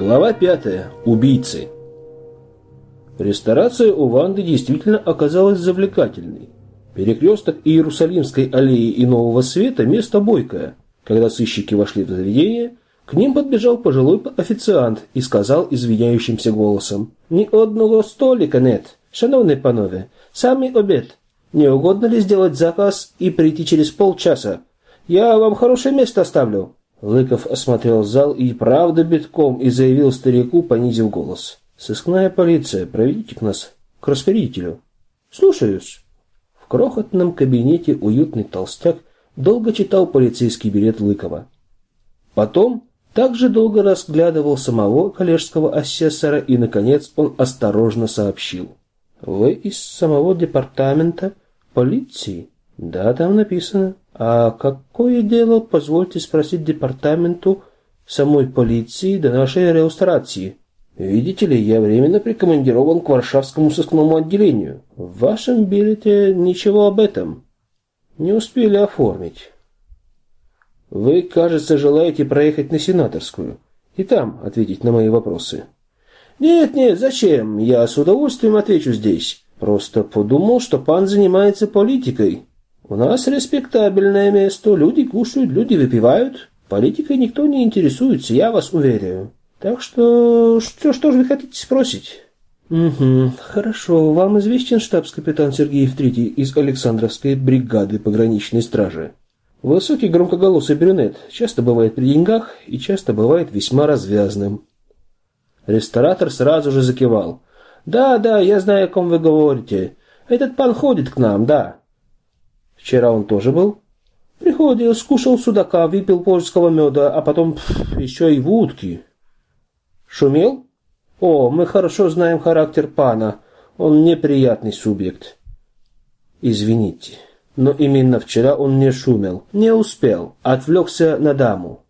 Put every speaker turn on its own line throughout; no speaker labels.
Глава 5. Убийцы. Ресторация у Ванды действительно оказалась завлекательной. Перекресток Иерусалимской аллеи и Нового Света – место бойкое. Когда сыщики вошли в заведение, к ним подбежал пожилой официант и сказал извиняющимся голосом «Ни одного столика нет, шановные панове, самый обед. Не угодно ли сделать заказ и прийти через полчаса? Я вам хорошее место оставлю». Лыков осмотрел зал и правда битком и заявил старику, понизив голос. «Сыскная полиция, проведите к нас к распорядителю». «Слушаюсь». В крохотном кабинете уютный толстяк долго читал полицейский билет Лыкова. Потом также долго разглядывал самого коллежского асессора и, наконец, он осторожно сообщил. «Вы из самого департамента полиции?» «Да, там написано». А какое дело, позвольте спросить департаменту самой полиции до нашей реустрации? Видите ли, я временно прикомандирован к Варшавскому сыскному отделению. В вашем билете ничего об этом. Не успели оформить. Вы, кажется, желаете проехать на Сенаторскую и там ответить на мои вопросы. Нет, нет, зачем? Я с удовольствием отвечу здесь. Просто подумал, что пан занимается политикой. У нас респектабельное место, люди кушают, люди выпивают. Политикой никто не интересуется, я вас уверяю. Так что, что, что же вы хотите спросить? Угу, хорошо. Вам известен штабс-капитан Сергеев Третий из Александровской бригады пограничной стражи? Высокий громкоголосый брюнет часто бывает при деньгах и часто бывает весьма развязным. Ресторатор сразу же закивал. «Да, да, я знаю, о ком вы говорите. Этот пан ходит к нам, да. Вчера он тоже был? Приходил, скушал судака, выпил польского меда, а потом пф, еще и водки. Шумел? О, мы хорошо знаем характер пана. Он неприятный субъект. Извините, но именно вчера он не шумел. Не успел. Отвлекся на даму.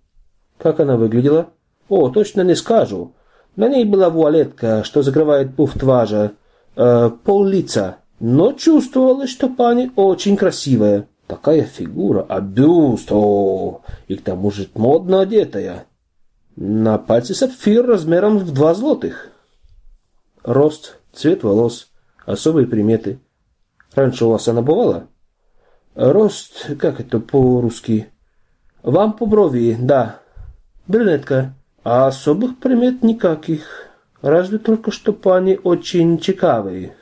Как она выглядела? О, точно не скажу. На ней была вуалетка, что закрывает пуф тважа. Э, пол лица но чувствовалось, что пани очень красивая. Такая фигура, а бюст, о, и к тому же модно одетая. На пальце сапфир размером в два злотых. Рост, цвет волос, особые приметы. Раньше у вас она бывала? Рост, как это по-русски? Вам по брови, да. Брюнетка. А особых примет никаких. Разве только что пани очень чекавые.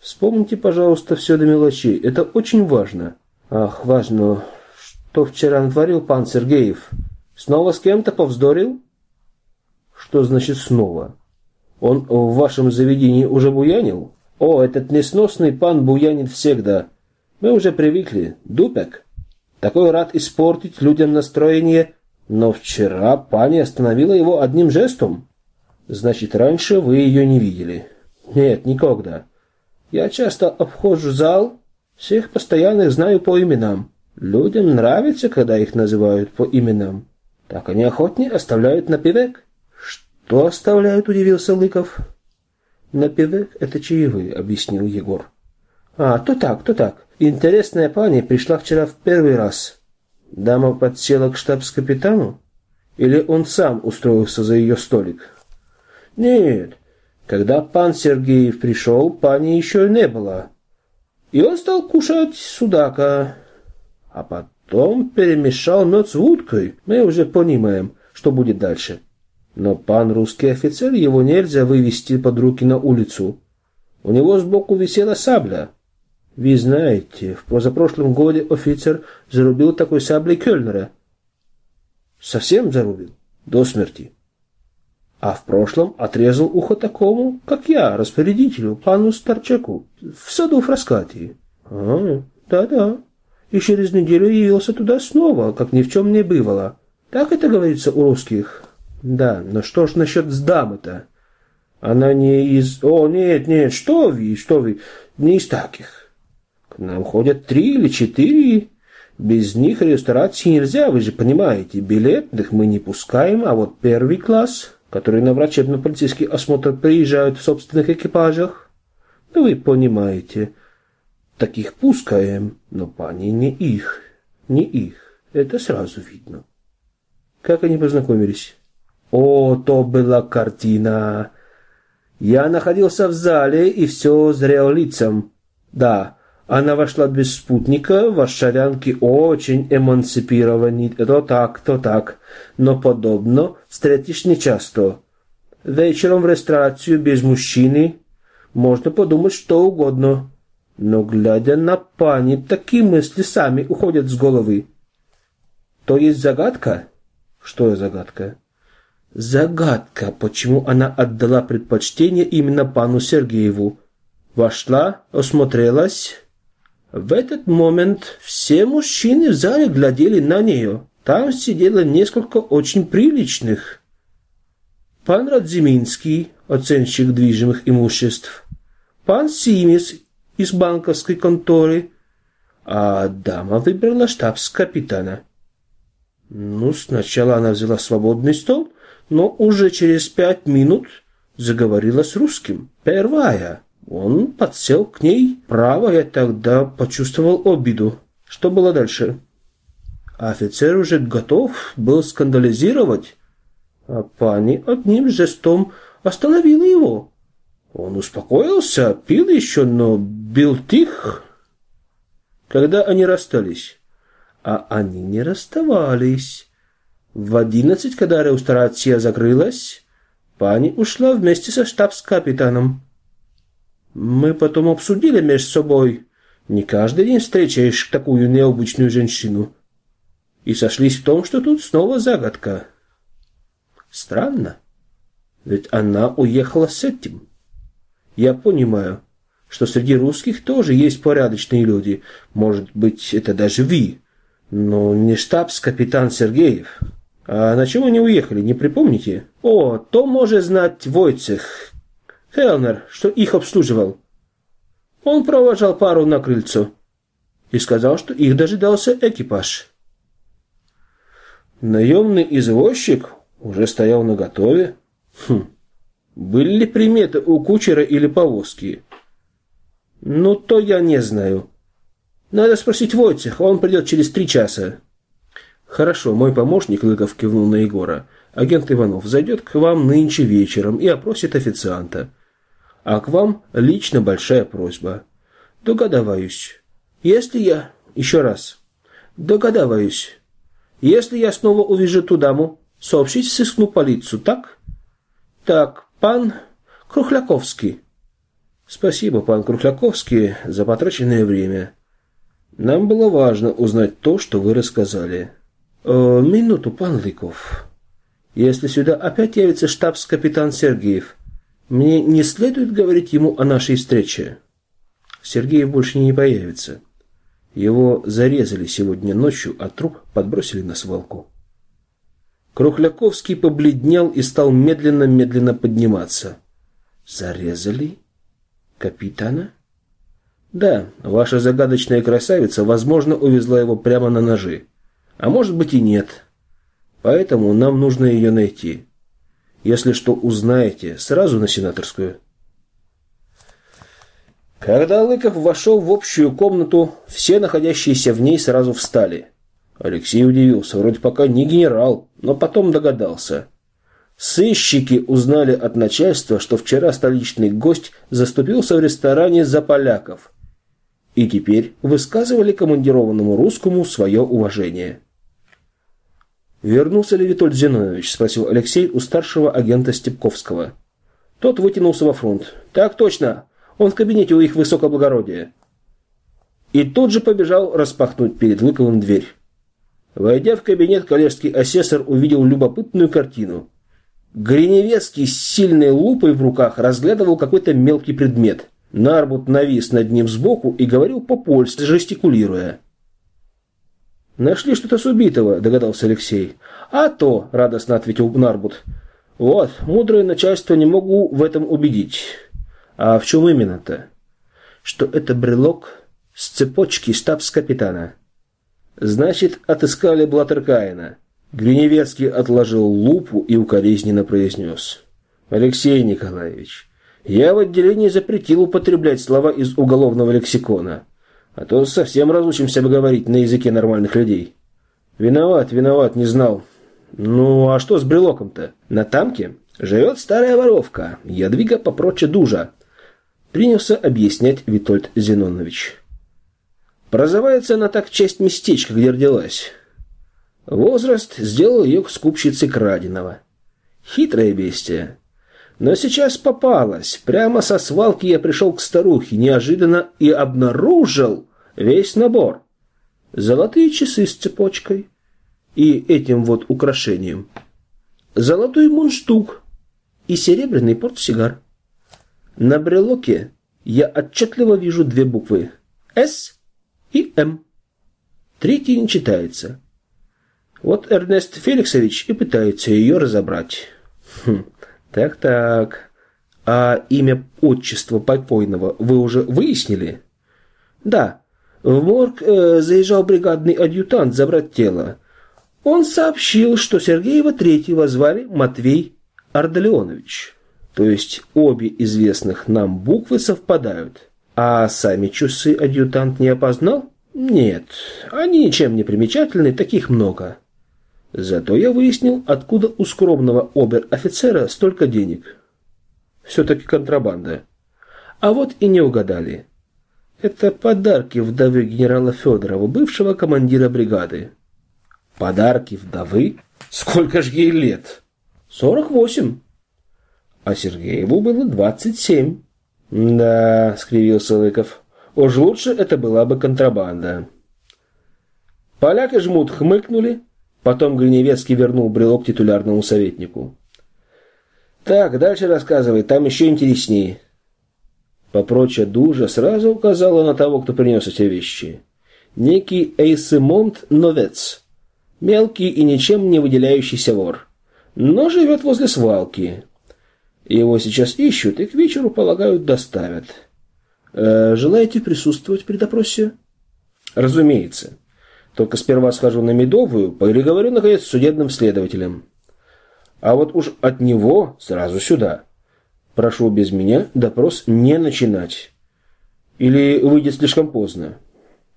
Вспомните, пожалуйста, все до мелочей. Это очень важно. Ах, важно. Что вчера натворил пан Сергеев? Снова с кем-то повздорил? Что значит снова? Он в вашем заведении уже буянил? О, этот несносный пан буянит всегда. Мы уже привыкли. Дупек. Такой рад испортить людям настроение. Но вчера пани остановила его одним жестом. Значит, раньше вы ее не видели. Нет, никогда. Я часто обхожу зал, всех постоянных знаю по именам. Людям нравится, когда их называют по именам. Так они охотнее оставляют напивек. Что оставляют, удивился Лыков. Напивек – это чаевые, объяснил Егор. А, то так, то так. Интересная пани пришла вчера в первый раз. Дама подсела к штабс-капитану? Или он сам устроился за ее столик? Нет, когда пан Сергеев пришел, пани еще не было. И он стал кушать судака. А потом перемешал мед с уткой. Мы уже понимаем, что будет дальше. Но пан русский офицер, его нельзя вывести под руки на улицу. У него сбоку висела сабля. Вы знаете, в позапрошлом году офицер зарубил такой саблей Кёльнера. Совсем зарубил? До смерти а в прошлом отрезал ухо такому, как я, распорядителю, пану Старчаку, в саду Фраскатии. А, да-да. И через неделю явился туда снова, как ни в чем не бывало. Так это говорится у русских. Да, но что ж насчет с дамы-то? Она не из... О, нет, нет, что вы, что вы, не из таких. К нам ходят три или четыре. Без них ресторации нельзя, вы же понимаете. Билетных мы не пускаем, а вот первый класс которые на врачебно-полицейский осмотр приезжают в собственных экипажах. Ну, вы понимаете, таких пускаем, но пани не их, не их. Это сразу видно. Как они познакомились? О, то была картина! Я находился в зале и все зрел лицом. Да, она вошла без спутника, варшавянки очень эмансипированы, то так, то так, но подобно встретишь нечасто. Вечером в ресторацию без мужчины можно подумать что угодно, но глядя на пани, такие мысли сами уходят с головы. То есть загадка? Что загадка? Загадка, почему она отдала предпочтение именно пану Сергееву. Вошла, осмотрелась, в этот момент все мужчины в зале глядели на нее. Там сидело несколько очень приличных. Пан Радзиминский, оценщик движимых имуществ, пан Симис из банковской конторы, а дама выбрала штабс-капитана. Ну, сначала она взяла свободный стол, но уже через пять минут заговорила с русским. Первая. Он подсел к ней. Право, я тогда почувствовал обиду. Что было дальше? Офицер уже готов был скандализировать, а пани одним жестом остановила его. Он успокоился, пил еще, но бил тих. Когда они расстались? А они не расставались. В одиннадцать, когда реустрация закрылась, пани ушла вместе со штабс-капитаном. Мы потом обсудили между собой. Не каждый день встречаешь такую необычную женщину. И сошлись в том, что тут снова загадка. Странно. Ведь она уехала с этим. Я понимаю, что среди русских тоже есть порядочные люди. Может быть, это даже вы. Но не штабс-капитан Сергеев. А на чем они уехали, не припомните? О, то может знать Войцех, Хелнер, что их обслуживал. Он провожал пару на крыльцо и сказал, что их дожидался экипаж. Наемный извозчик уже стоял наготове. Хм. Были ли приметы у кучера или повозки? Ну, то я не знаю. Надо спросить Войцеха, он придет через три часа. Хорошо, мой помощник, Лыков кивнул на Егора. Агент Иванов зайдет к вам нынче вечером и опросит официанта. А к вам лично большая просьба. Догадываюсь. Если я... Еще раз. Догадываюсь. Если я снова увижу ту даму, сообщить в сыскную полицию, так? Так, пан Крухляковский. Спасибо, пан Крухляковский, за потраченное время. Нам было важно узнать то, что вы рассказали. Э, минуту, пан Лыков. Если сюда опять явится штабс-капитан Сергеев, мне не следует говорить ему о нашей встрече. Сергеев больше не появится. Его зарезали сегодня ночью, а труп подбросили на свалку. Крухляковский побледнел и стал медленно-медленно подниматься. Зарезали? Капитана? Да, ваша загадочная красавица, возможно, увезла его прямо на ножи. А может быть и нет. Поэтому нам нужно ее найти. Если что узнаете, сразу на сенаторскую. Когда Лыков вошел в общую комнату, все находящиеся в ней сразу встали. Алексей удивился, вроде пока не генерал, но потом догадался. Сыщики узнали от начальства, что вчера столичный гость заступился в ресторане за поляков. И теперь высказывали командированному русскому свое уважение. «Вернулся ли Витольд Зинович?» – спросил Алексей у старшего агента Степковского. Тот вытянулся во фронт. «Так точно. Он в кабинете у их высокоблагородия». И тут же побежал распахнуть перед Лыковым дверь. Войдя в кабинет, коллежский асессор увидел любопытную картину. Гриневецкий с сильной лупой в руках разглядывал какой-то мелкий предмет. Нарбут навис над ним сбоку и говорил по-польски, жестикулируя. «Нашли что-то с убитого», – догадался Алексей. «А то», – радостно ответил Нарбут. «Вот, мудрое начальство не могу в этом убедить». «А в чем именно-то?» «Что это брелок с цепочки штабс-капитана». «Значит, отыскали Блаттеркаина». Гриневецкий отложил лупу и укоризненно произнес. «Алексей Николаевич, я в отделении запретил употреблять слова из уголовного лексикона». А то совсем разучимся говорить на языке нормальных людей. Виноват, виноват, не знал. Ну, а что с брелоком-то? На тамке живет старая воровка, ядвига попроче дужа. Принялся объяснять Витольд Зенонович. Прозывается она так в честь местечка, где родилась. Возраст сделал ее скупщицей краденого. Хитрое бестия. Но сейчас попалась. Прямо со свалки я пришел к старухе неожиданно и обнаружил весь набор. Золотые часы с цепочкой и этим вот украшением. Золотой мундштук и серебряный портсигар. На брелоке я отчетливо вижу две буквы «С» и «М». Третья не читается. Вот Эрнест Феликсович и пытается ее разобрать. Хм, так-так. А имя отчества покойного вы уже выяснили? Да. В морг э, заезжал бригадный адъютант забрать тело. Он сообщил, что Сергеева третьего звали Матвей Ардалионович. То есть обе известных нам буквы совпадают. А сами часы адъютант не опознал? Нет, они ничем не примечательны, таких много. Зато я выяснил, откуда у скромного обер-офицера столько денег. Все-таки контрабанда. А вот и не угадали. Это подарки вдовы генерала Федорова, бывшего командира бригады. Подарки вдовы? Сколько ж ей лет? Сорок восемь. А Сергееву было двадцать семь. Да, скривился Лыков. Уж лучше это была бы контрабанда. Поляки жмут хмыкнули, Потом Гриневецкий вернул брелок титулярному советнику. «Так, дальше рассказывай, там еще интереснее». Попроча Дужа сразу указала на того, кто принес эти вещи. Некий Эйсемонт Новец. Мелкий и ничем не выделяющийся вор. Но живет возле свалки. Его сейчас ищут и к вечеру, полагают, доставят. Э, желаете присутствовать при допросе? Разумеется. Только сперва схожу на Медовую, переговорю, наконец, с судебным следователем. А вот уж от него сразу сюда. Прошу без меня допрос не начинать. Или выйдет слишком поздно.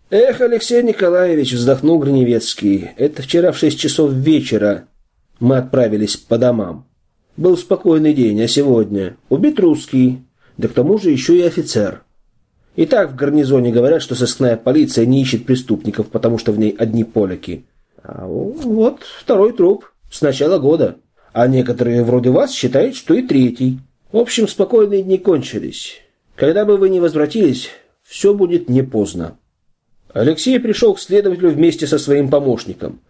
Эх, Алексей Николаевич, вздохнул Гриневецкий. Это вчера в шесть часов вечера мы отправились по домам. Был спокойный день, а сегодня убит русский, да к тому же еще и офицер. И так в гарнизоне говорят, что сыскная полиция не ищет преступников, потому что в ней одни поляки. А вот второй труп с начала года. А некоторые вроде вас считают, что и третий. В общем, спокойные дни кончились. Когда бы вы не возвратились, все будет не поздно. Алексей пришел к следователю вместе со своим помощником.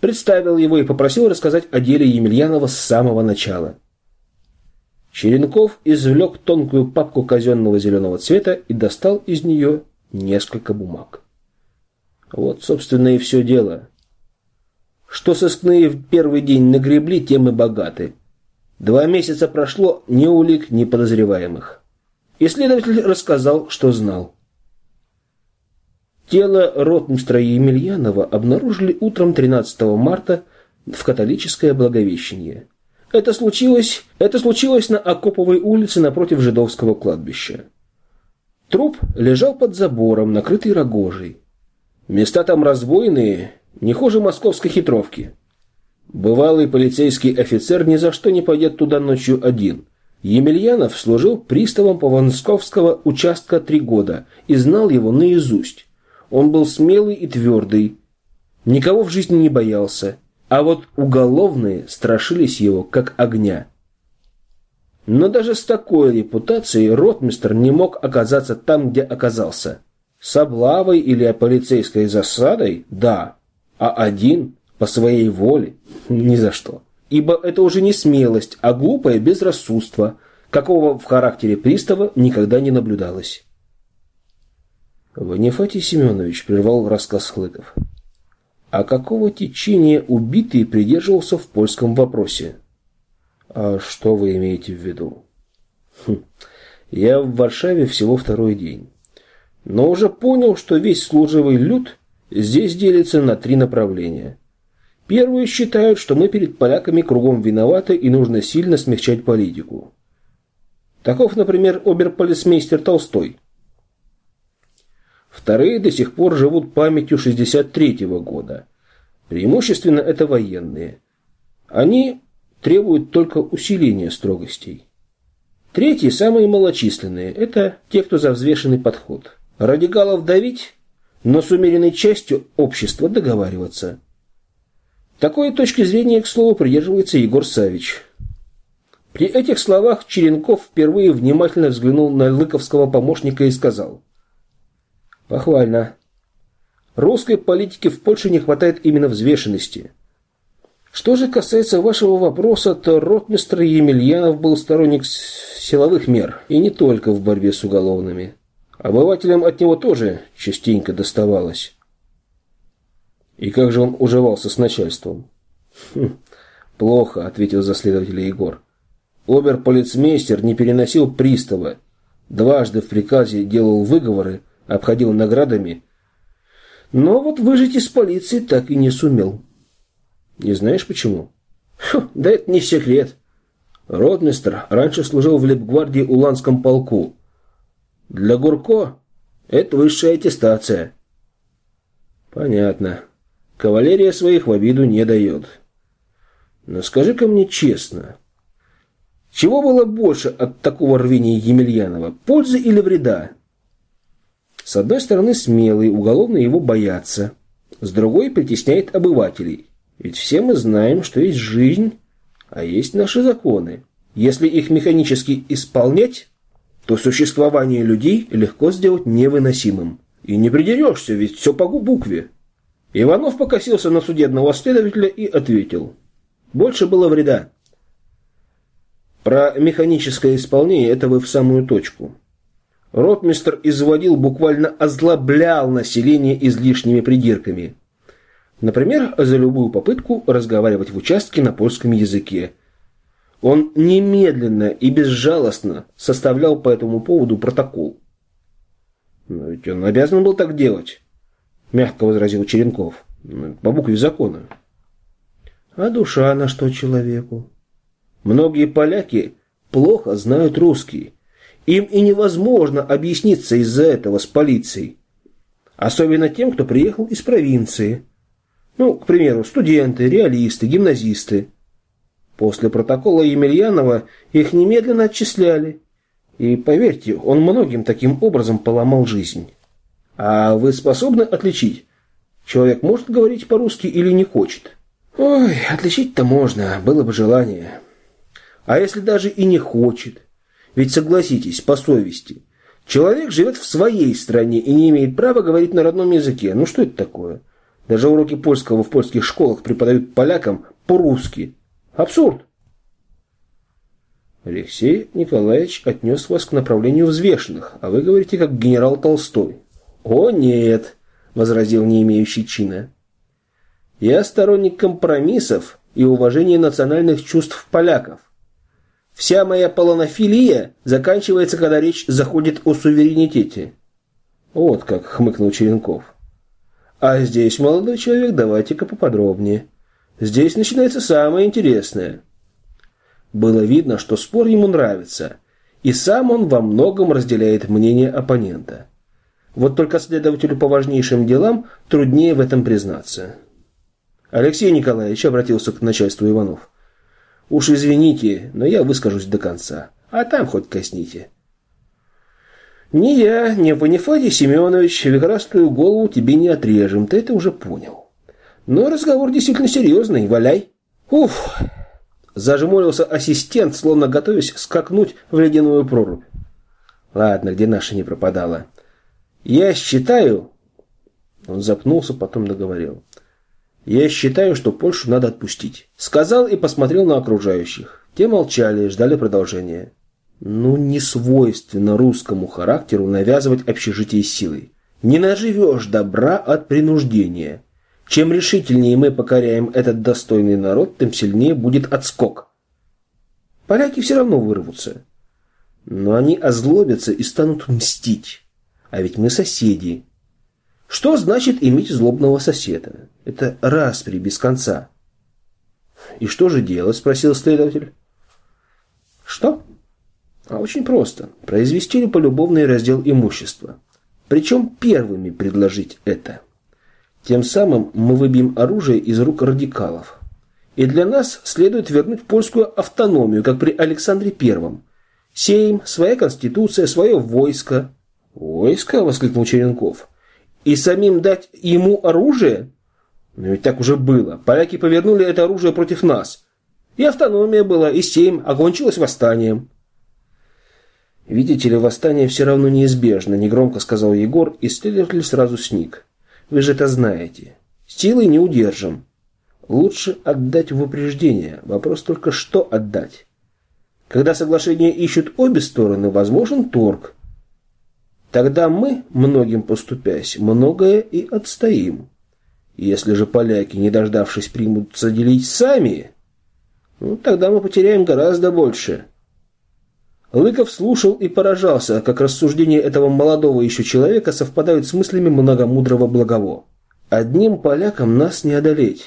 Представил его и попросил рассказать о деле Емельянова с самого начала. Черенков извлек тонкую папку казенного зеленого цвета и достал из нее несколько бумаг. Вот, собственно, и все дело. Что сыскные в первый день нагребли, тем и богаты. Два месяца прошло, ни улик, ни подозреваемых. Исследователь рассказал, что знал. Тело ротмистра Емельянова обнаружили утром 13 марта в католическое Благовещение. Это случилось, это случилось на Окоповой улице напротив жидовского кладбища. Труп лежал под забором, накрытый рогожей. Места там разбойные, не хуже московской хитровки. Бывалый полицейский офицер ни за что не пойдет туда ночью один. Емельянов служил приставом Павансковского участка три года и знал его наизусть. Он был смелый и твердый, никого в жизни не боялся, а вот уголовные страшились его как огня. Но даже с такой репутацией ротмистр не мог оказаться там, где оказался. С облавой или полицейской засадой – да, а один по своей воле – ни за что. Ибо это уже не смелость, а глупое безрассудство, какого в характере пристава никогда не наблюдалось. Ванифатий Семенович прервал рассказ Хлыков. А какого течения убитый придерживался в польском вопросе? А что вы имеете в виду? Хм. Я в Варшаве всего второй день. Но уже понял, что весь служивый люд здесь делится на три направления. Первые считают, что мы перед поляками кругом виноваты и нужно сильно смягчать политику. Таков, например, оберполисмейстер Толстой. Вторые до сих пор живут памятью 63 -го года. Преимущественно это военные. Они требуют только усиления строгостей. Третьи, самые малочисленные, это те, кто за взвешенный подход. Радикалов давить, но с умеренной частью общества договариваться. Такой точки зрения, к слову, придерживается Егор Савич. При этих словах Черенков впервые внимательно взглянул на лыковского помощника и сказал. «Похвально. Русской политике в Польше не хватает именно взвешенности. Что же касается вашего вопроса, то ротмистр Емельянов был сторонник силовых мер, и не только в борьбе с уголовными. Обывателям от него тоже частенько доставалось. И как же он уживался с начальством? Хм, плохо, ответил за следователя Егор. Обер-полицмейстер не переносил пристава. Дважды в приказе делал выговоры, обходил наградами. Но вот выжить из полиции так и не сумел. Не знаешь почему? Фу, да это не секрет. Ротмистр раньше служил в лейбгвардии Уланском полку. Для Гурко это высшая аттестация. Понятно. Кавалерия своих в обиду не дает. Но скажи-ка мне честно, чего было больше от такого рвения Емельянова, пользы или вреда? С одной стороны, смелый, уголовно его боятся. С другой, притесняет обывателей. Ведь все мы знаем, что есть жизнь, а есть наши законы. Если их механически исполнять, то существование людей легко сделать невыносимым. И не придерешься, ведь все по букве. Иванов покосился на судебного следователя и ответил. Больше было вреда. Про механическое исполнение это вы в самую точку. Ротмистр изводил, буквально озлоблял население излишними придирками. Например, за любую попытку разговаривать в участке на польском языке. Он немедленно и безжалостно составлял по этому поводу протокол. Но ведь он обязан был так делать, мягко возразил Черенков. По букве закона. А душа на что человеку? Многие поляки плохо знают русский. Им и невозможно объясниться из-за этого с полицией. Особенно тем, кто приехал из провинции. Ну, к примеру, студенты, реалисты, гимназисты. После протокола Емельянова их немедленно отчисляли. И поверьте, он многим таким образом поломал жизнь. А вы способны отличить? Человек может говорить по-русски или не хочет? Ой, отличить-то можно, было бы желание. А если даже и не хочет? Ведь согласитесь, по совести. Человек живет в своей стране и не имеет права говорить на родном языке. Ну что это такое? Даже уроки польского в польских школах преподают полякам по-русски. Абсурд. Алексей Николаевич отнес вас к направлению взвешенных, а вы говорите как генерал Толстой. О нет, возразил не имеющий чина. Я сторонник компромиссов и уважения национальных чувств поляков. Вся моя полонофилия заканчивается, когда речь заходит о суверенитете. Вот как хмыкнул Черенков. А здесь, молодой человек, давайте-ка поподробнее. Здесь начинается самое интересное. Было видно, что спор ему нравится, и сам он во многом разделяет мнение оппонента. Вот только следователю по важнейшим делам труднее в этом признаться. Алексей Николаевич обратился к начальству Иванов. Уж извините, но я выскажусь до конца, а там хоть косните. Ни я, ни Панифатий Семенович векрастую голову тебе не отрежем, ты это уже понял. Но разговор действительно серьезный, валяй. Уф! Зажмурился ассистент, словно готовясь скакнуть в ледяную прорубь. Ладно, где наша не пропадала. Я считаю... Он запнулся, потом договорил. Я считаю, что Польшу надо отпустить. Сказал и посмотрел на окружающих. Те молчали, ждали продолжения. Ну, не свойственно русскому характеру навязывать общежитие силой. Не наживешь добра от принуждения. Чем решительнее мы покоряем этот достойный народ, тем сильнее будет отскок. Поляки все равно вырвутся. Но они озлобятся и станут мстить. А ведь мы соседи. Что значит иметь злобного соседа? Это распри без конца. «И что же делать?» – спросил следователь. «Что?» А очень просто. Произвести полюбовный раздел имущества. Причем первыми предложить это. Тем самым мы выбьем оружие из рук радикалов. И для нас следует вернуть польскую автономию, как при Александре Первом. Сейм, своя конституция, свое войско. «Войско?» – воскликнул Черенков. «И самим дать ему оружие?» Но ведь так уже было. Поляки повернули это оружие против нас. И автономия была, и сейм, окончилось восстанием. «Видите ли, восстание все равно неизбежно», – негромко сказал Егор, и следователь сразу сник. «Вы же это знаете. Силой не удержим. Лучше отдать в упреждение. Вопрос только, что отдать. Когда соглашение ищут обе стороны, возможен торг. Тогда мы, многим поступясь, многое и отстоим. Если же поляки, не дождавшись, примутся делить сами, ну, тогда мы потеряем гораздо больше». Лыков слушал и поражался, как рассуждения этого молодого еще человека совпадают с мыслями многомудрого благово. «Одним полякам нас не одолеть,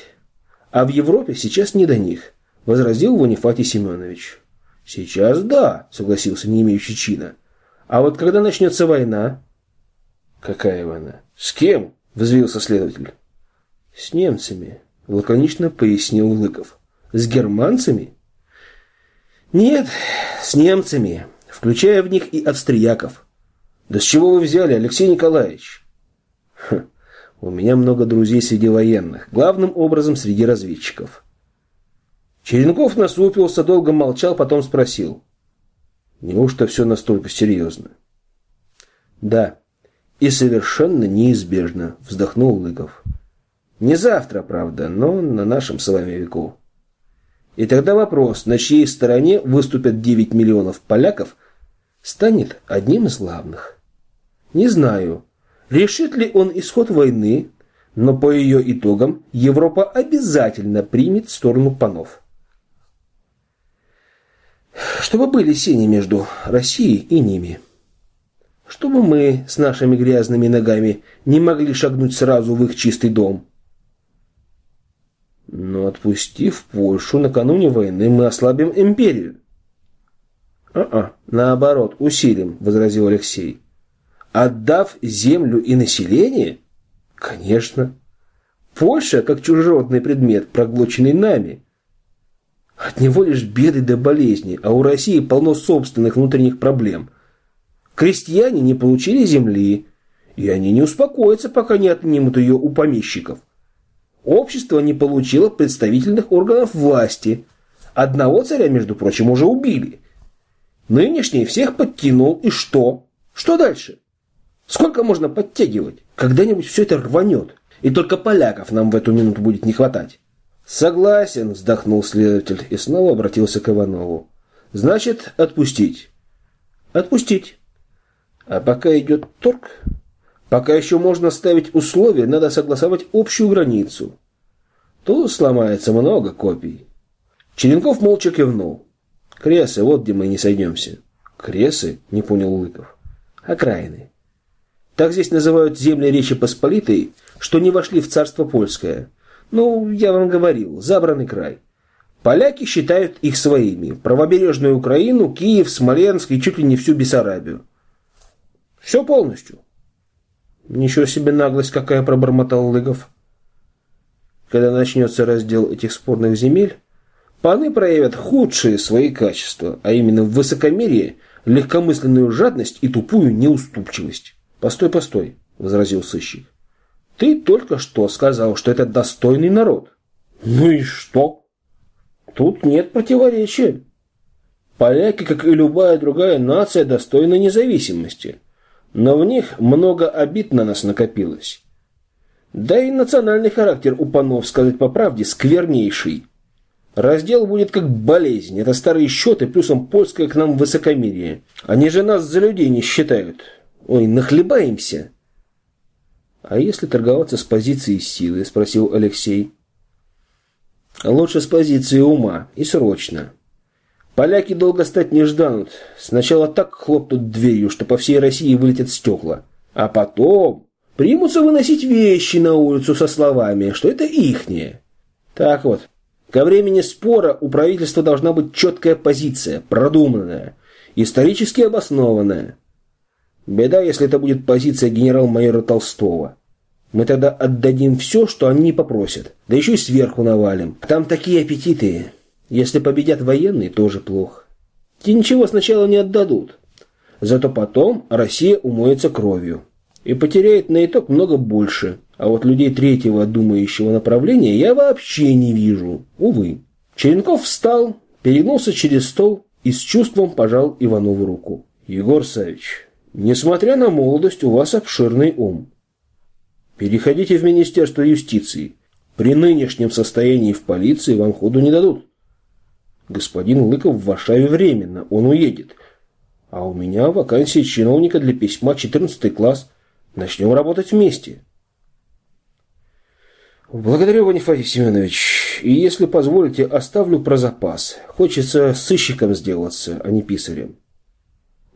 а в Европе сейчас не до них», – возразил Ванифатий Семенович. «Сейчас да», – согласился не имеющий чина. «А вот когда начнется война?» «Какая война? С кем?» – взвился следователь. «С немцами», – лаконично пояснил Лыков. «С германцами?» Нет, с немцами, включая в них и австрияков. Да с чего вы взяли, Алексей Николаевич? Ха, у меня много друзей среди военных, главным образом среди разведчиков. Черенков насупился, долго молчал, потом спросил. Неужто все настолько серьезно? Да, и совершенно неизбежно, вздохнул Лыков. Не завтра, правда, но на нашем с вами веку. И тогда вопрос, на чьей стороне выступят 9 миллионов поляков, станет одним из главных. Не знаю, решит ли он исход войны, но по ее итогам Европа обязательно примет сторону панов. Чтобы были сени между Россией и ними. Чтобы мы с нашими грязными ногами не могли шагнуть сразу в их чистый дом – но отпустив Польшу накануне войны, мы ослабим империю. «А-а, наоборот, усилим», – возразил Алексей. «Отдав землю и население?» «Конечно. Польша, как чужеродный предмет, проглоченный нами. От него лишь беды до болезни, а у России полно собственных внутренних проблем. Крестьяне не получили земли, и они не успокоятся, пока не отнимут ее у помещиков. Общество не получило представительных органов власти. Одного царя, между прочим, уже убили. Нынешний всех подтянул, и что? Что дальше? Сколько можно подтягивать? Когда-нибудь все это рванет. И только поляков нам в эту минуту будет не хватать. Согласен, вздохнул следователь и снова обратился к Иванову. Значит, отпустить. Отпустить. А пока идет торг, Пока еще можно ставить условия, надо согласовать общую границу. Тут сломается много копий. Черенков молча кивнул. Кресы, вот где мы не сойдемся. Кресы? Не понял Лыков. Окраины. Так здесь называют земли Речи Посполитой, что не вошли в царство польское. Ну, я вам говорил, забранный край. Поляки считают их своими. Правобережную Украину, Киев, Смоленск и чуть ли не всю Бессарабию. Все полностью. Ничего себе наглость какая, пробормотал Лыгов. Когда начнется раздел этих спорных земель, паны проявят худшие свои качества, а именно высокомерие, легкомысленную жадность и тупую неуступчивость. Постой, постой, возразил сыщик. Ты только что сказал, что это достойный народ. Ну и что? Тут нет противоречия. Поляки, как и любая другая нация, достойны независимости но в них много обид на нас накопилось. Да и национальный характер у панов, сказать по правде, сквернейший. Раздел будет как болезнь. Это старые счеты, плюсом польское к нам высокомерие. Они же нас за людей не считают. Ой, нахлебаемся. А если торговаться с позиции силы, спросил Алексей. Лучше с позиции ума и срочно. Поляки долго стать не жданут. Сначала так хлопнут дверью, что по всей России вылетят стекла. А потом примутся выносить вещи на улицу со словами, что это ихнее. Так вот, ко времени спора у правительства должна быть четкая позиция, продуманная, исторически обоснованная. Беда, если это будет позиция генерал-майора Толстого. Мы тогда отдадим все, что они попросят. Да еще и сверху навалим. Там такие аппетиты. Если победят военные, тоже плохо. Те ничего сначала не отдадут. Зато потом Россия умоется кровью. И потеряет на итог много больше. А вот людей третьего думающего направления я вообще не вижу. Увы. Черенков встал, перегнулся через стол и с чувством пожал Иванову руку. Егор Савич, несмотря на молодость, у вас обширный ум. Переходите в Министерство юстиции. При нынешнем состоянии в полиции вам ходу не дадут. Господин Лыков в Варшаве временно, он уедет. А у меня вакансия чиновника для письма 14 класс. Начнем работать вместе. Благодарю, Ванифатий Семенович. И если позволите, оставлю про запас. Хочется сыщиком сделаться, а не писарем.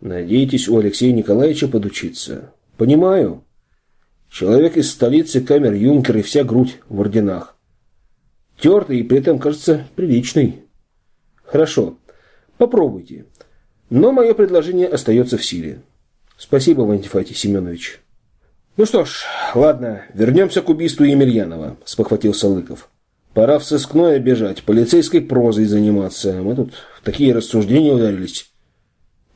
Надеетесь у Алексея Николаевича подучиться? Понимаю. Человек из столицы, камер юнкер и вся грудь в орденах. Тертый и при этом, кажется, приличный. Хорошо, попробуйте. Но мое предложение остается в силе. Спасибо, Вантифатий Семенович. Ну что ж, ладно, вернемся к убийству Емельянова, спохватился Лыков. Пора в сыскное бежать, полицейской прозой заниматься. Мы тут в такие рассуждения ударились.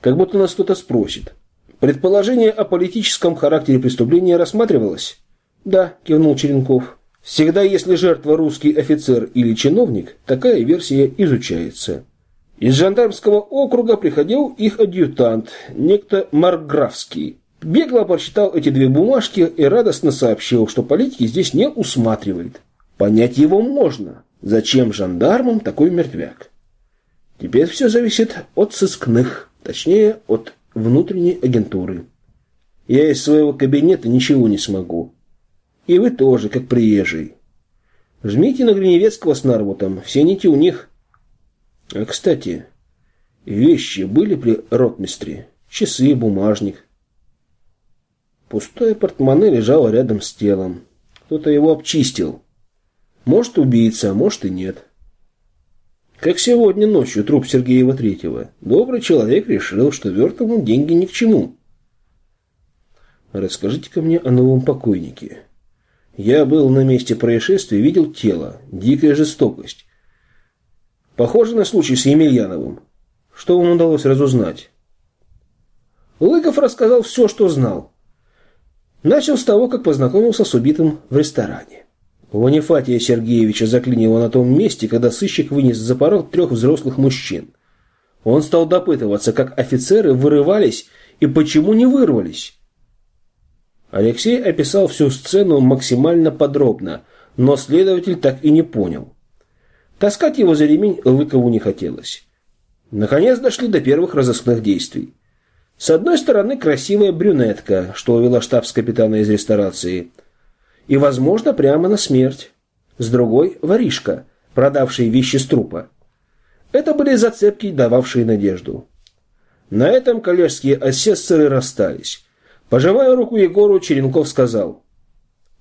Как будто нас кто-то спросит. Предположение о политическом характере преступления рассматривалось? Да, кивнул Черенков. Всегда, если жертва русский офицер или чиновник, такая версия изучается. Из жандармского округа приходил их адъютант, некто Марграфский. Бегло прочитал эти две бумажки и радостно сообщил, что политики здесь не усматривает. Понять его можно. Зачем жандармам такой мертвяк? Теперь все зависит от сыскных, точнее, от внутренней агентуры. Я из своего кабинета ничего не смогу. И вы тоже, как приезжий. Жмите на Гриневецкого с Нарвутом, все нити у них. А, кстати, вещи были при ротмистре? Часы, бумажник. Пустое портмоне лежало рядом с телом. Кто-то его обчистил. Может, убийца, а может и нет. Как сегодня ночью труп Сергеева Третьего. Добрый человек решил, что Вертову деньги ни к чему. Расскажите-ка мне о новом покойнике. Я был на месте происшествия, видел тело. Дикая жестокость. Похоже на случай с Емельяновым. Что вам удалось разузнать? Лыков рассказал все, что знал. Начал с того, как познакомился с убитым в ресторане. Ванифатия Сергеевича заклинило на том месте, когда сыщик вынес за порог трех взрослых мужчин. Он стал допытываться, как офицеры вырывались и почему не вырвались. Алексей описал всю сцену максимально подробно, но следователь так и не понял. Таскать его за ремень Лыкову не хотелось. Наконец дошли до первых разыскных действий. С одной стороны красивая брюнетка, что увела штабс-капитана из ресторации – и, возможно, прямо на смерть. С другой – воришка, продавший вещи с трупа. Это были зацепки, дававшие надежду. На этом коллежские асессоры расстались. Пожимая руку Егору, Черенков сказал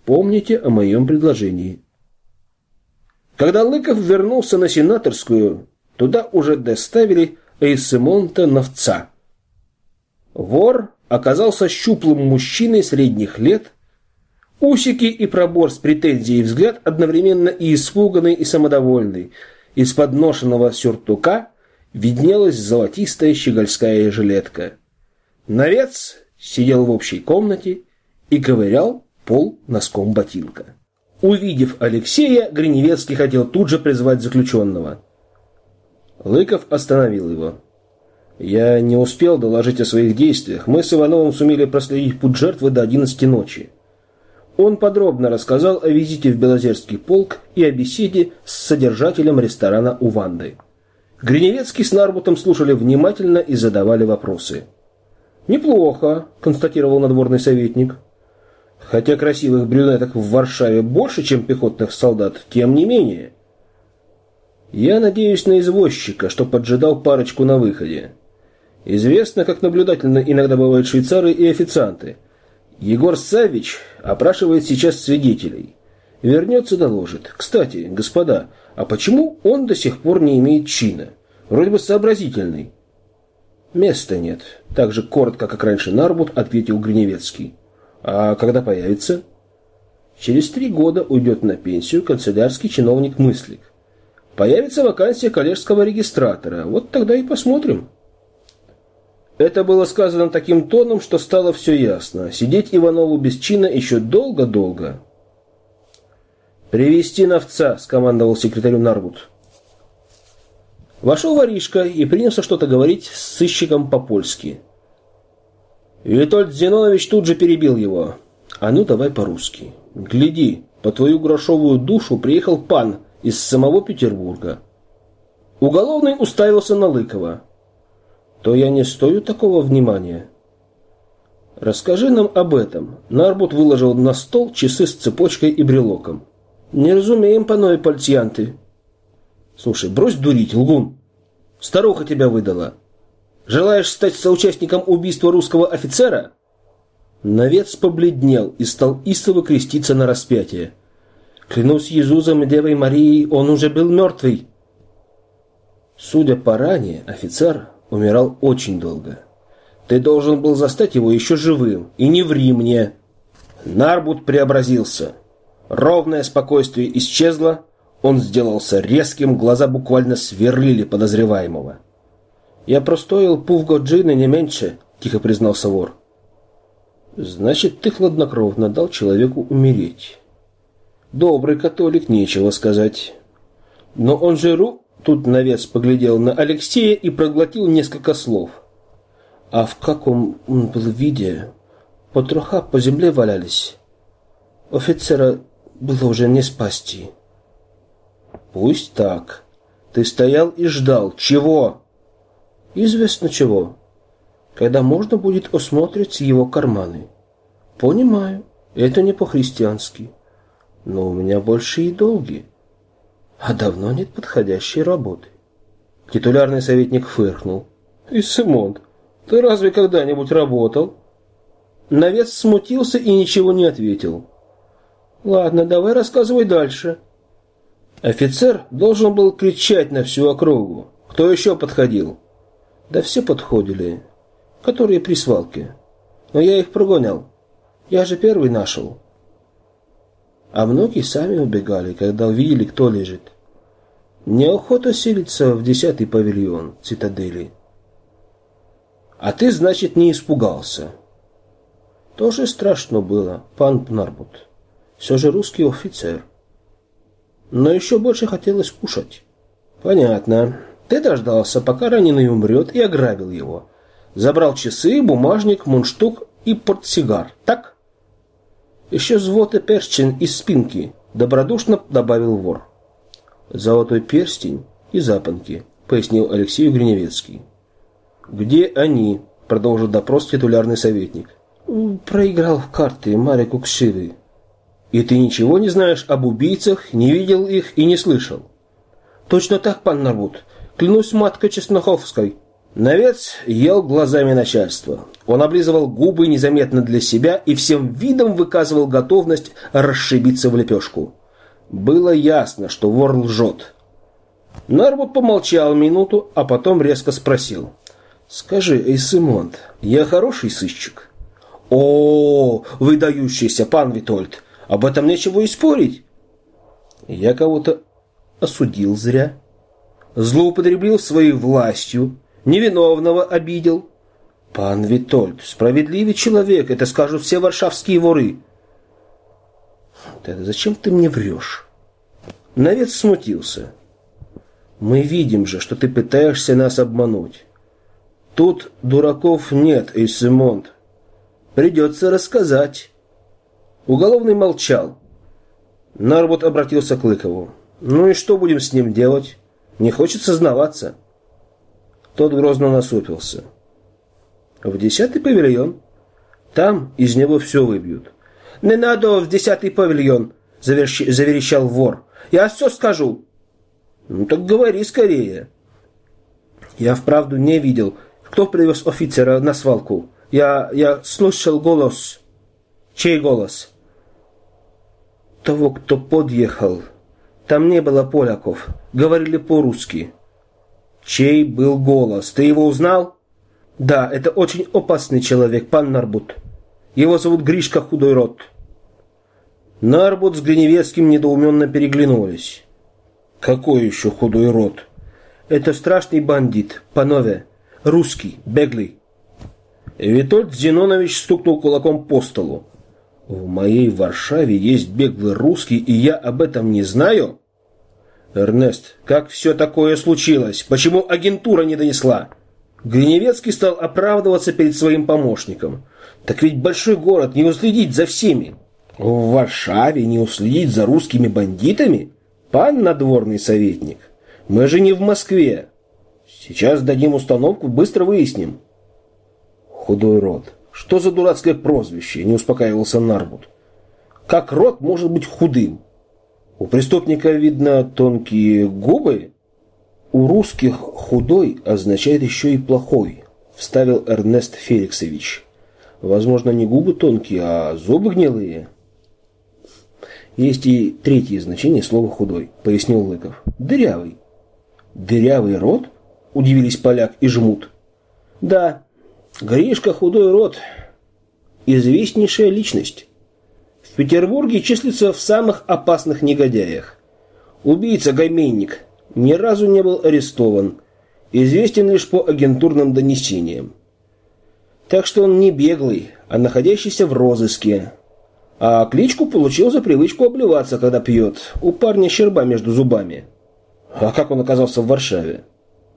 «Помните о моем предложении». Когда Лыков вернулся на сенаторскую, туда уже доставили Эйсемонта Новца. Вор оказался щуплым мужчиной средних лет, Усики и пробор с претензией взгляд одновременно и испуганный, и самодовольный. Из подношенного сюртука виднелась золотистая щегольская жилетка. Навец сидел в общей комнате и ковырял пол носком ботинка. Увидев Алексея, Гриневецкий хотел тут же призвать заключенного. Лыков остановил его. «Я не успел доложить о своих действиях. Мы с Ивановым сумели проследить путь жертвы до одиннадцати ночи. Он подробно рассказал о визите в Белозерский полк и о беседе с содержателем ресторана у Ванды. Гриневецкий с Нарбутом слушали внимательно и задавали вопросы. «Неплохо», – констатировал надворный советник. «Хотя красивых брюнеток в Варшаве больше, чем пехотных солдат, тем не менее». «Я надеюсь на извозчика, что поджидал парочку на выходе. Известно, как наблюдательно иногда бывают швейцары и официанты – Егор Савич опрашивает сейчас свидетелей. Вернется, доложит. Кстати, господа, а почему он до сих пор не имеет чина? Вроде бы сообразительный. Места нет. Так же коротко, как раньше Нарбут, ответил Гриневецкий. А когда появится? Через три года уйдет на пенсию канцелярский чиновник-мыслик. Появится вакансия коллежского регистратора. Вот тогда и посмотрим. Это было сказано таким тоном, что стало все ясно. Сидеть Иванову без чина еще долго-долго. «Привести новца», — скомандовал секретарю Наргут. Вошел воришка и принялся что-то говорить с сыщиком по-польски. Витольд Зинонович тут же перебил его. «А ну, давай по-русски. Гляди, по твою грошовую душу приехал пан из самого Петербурга». Уголовный уставился на Лыкова. «То я не стою такого внимания». «Расскажи нам об этом». Нарбут выложил на стол часы с цепочкой и брелоком. «Не разумеем, паной пальтьянты». «Слушай, брось дурить, лгун. Старуха тебя выдала. Желаешь стать соучастником убийства русского офицера?» Навец побледнел и стал истово креститься на распятие. «Клянусь Иисусом и Девой Марией, он уже был мертвый». Судя по ране, офицер умирал очень долго. Ты должен был застать его еще живым, и не ври мне. Нарбут преобразился. Ровное спокойствие исчезло, он сделался резким, глаза буквально сверлили подозреваемого. «Я простоил пувгоджины не меньше», — тихо признался вор. «Значит, ты хладнокровно дал человеку умереть». «Добрый католик, нечего сказать». «Но он же ру...» Тут навец поглядел на Алексея и проглотил несколько слов. «А в каком он был виде? Потроха по земле валялись. Офицера было уже не спасти». Пусть так. Ты стоял и ждал. Чего? Известно чего. Когда можно будет осмотреть его карманы. Понимаю, это не по-христиански. Но у меня большие долги. А давно нет подходящей работы. Титулярный советник фыркнул. И Симон, ты разве когда-нибудь работал? Навец смутился и ничего не ответил. Ладно, давай рассказывай дальше. Офицер должен был кричать на всю округу. Кто еще подходил? Да все подходили, которые при свалке. Но я их прогонял. Я же первый нашел. А многие сами убегали, когда увидели, кто лежит. Неохота селиться в десятый павильон цитадели. А ты, значит, не испугался. Тоже страшно было, пан Нарбут. Все же русский офицер но еще больше хотелось кушать. Понятно. Ты дождался, пока раненый умрет, и ограбил его. Забрал часы, бумажник, мундштук и портсигар. Так? Еще звод и перстень из спинки, добродушно добавил вор. Золотой перстень и запонки, пояснил Алексею Гриневецкий. Где они? Продолжил допрос титулярный советник. Проиграл в карты Марику Кшивы. И ты ничего не знаешь об убийцах, не видел их и не слышал? Точно так, пан Нарбут. Клянусь маткой Чесноховской. Навец ел глазами начальства. Он облизывал губы незаметно для себя и всем видом выказывал готовность расшибиться в лепешку. Было ясно, что вор лжет. Нарбут помолчал минуту, а потом резко спросил. «Скажи, Эйсимонт, я хороший сыщик?» «О, выдающийся, пан Витольд! Об этом нечего и спорить. Я кого-то осудил зря, злоупотребил своей властью, невиновного обидел. Пан Витольд, справедливый человек, это скажут все варшавские воры. Тогда зачем ты мне врешь? Навец смутился. Мы видим же, что ты пытаешься нас обмануть. Тут дураков нет, Эйсемонт. Придется рассказать. Уголовный молчал. Нарбут обратился к Лыкову. «Ну и что будем с ним делать? Не хочет сознаваться». Тот грозно насупился. «В десятый павильон. Там из него все выбьют». «Не надо в десятый павильон», — заверещал вор. «Я все скажу». «Ну так говори скорее». «Я вправду не видел, кто привез офицера на свалку. Я, я слушал голос». «Чей голос?» того, кто подъехал. Там не было поляков, говорили по-русски. Чей был голос? Ты его узнал? Да, это очень опасный человек, пан Нарбут. Его зовут Гришка Худой Рот. Нарбут с Гриневецким недоуменно переглянулись. Какой еще худой рот? Это страшный бандит, панове. Русский, беглый. Витольд Зинонович стукнул кулаком по столу. В моей Варшаве есть беглый русский, и я об этом не знаю? Эрнест, как все такое случилось? Почему агентура не донесла? Гриневецкий стал оправдываться перед своим помощником. Так ведь большой город не уследить за всеми. В Варшаве не уследить за русскими бандитами? Пан надворный советник, мы же не в Москве. Сейчас дадим установку, быстро выясним. Худой рот. Что за дурацкое прозвище? Не успокаивался Нарбут. Как рот может быть худым? У преступника, видно, тонкие губы? У русских худой означает еще и плохой, вставил Эрнест Феликсович. Возможно, не губы тонкие, а зубы гнилые. Есть и третье значение слова «худой», пояснил Лыков. Дырявый. Дырявый рот? Удивились поляк и жмут. Да, Гришка худой рот. Известнейшая личность. В Петербурге числится в самых опасных негодяях. Убийца-гайменник. Ни разу не был арестован. Известен лишь по агентурным донесениям. Так что он не беглый, а находящийся в розыске. А кличку получил за привычку обливаться, когда пьет. У парня щерба между зубами. А как он оказался в Варшаве?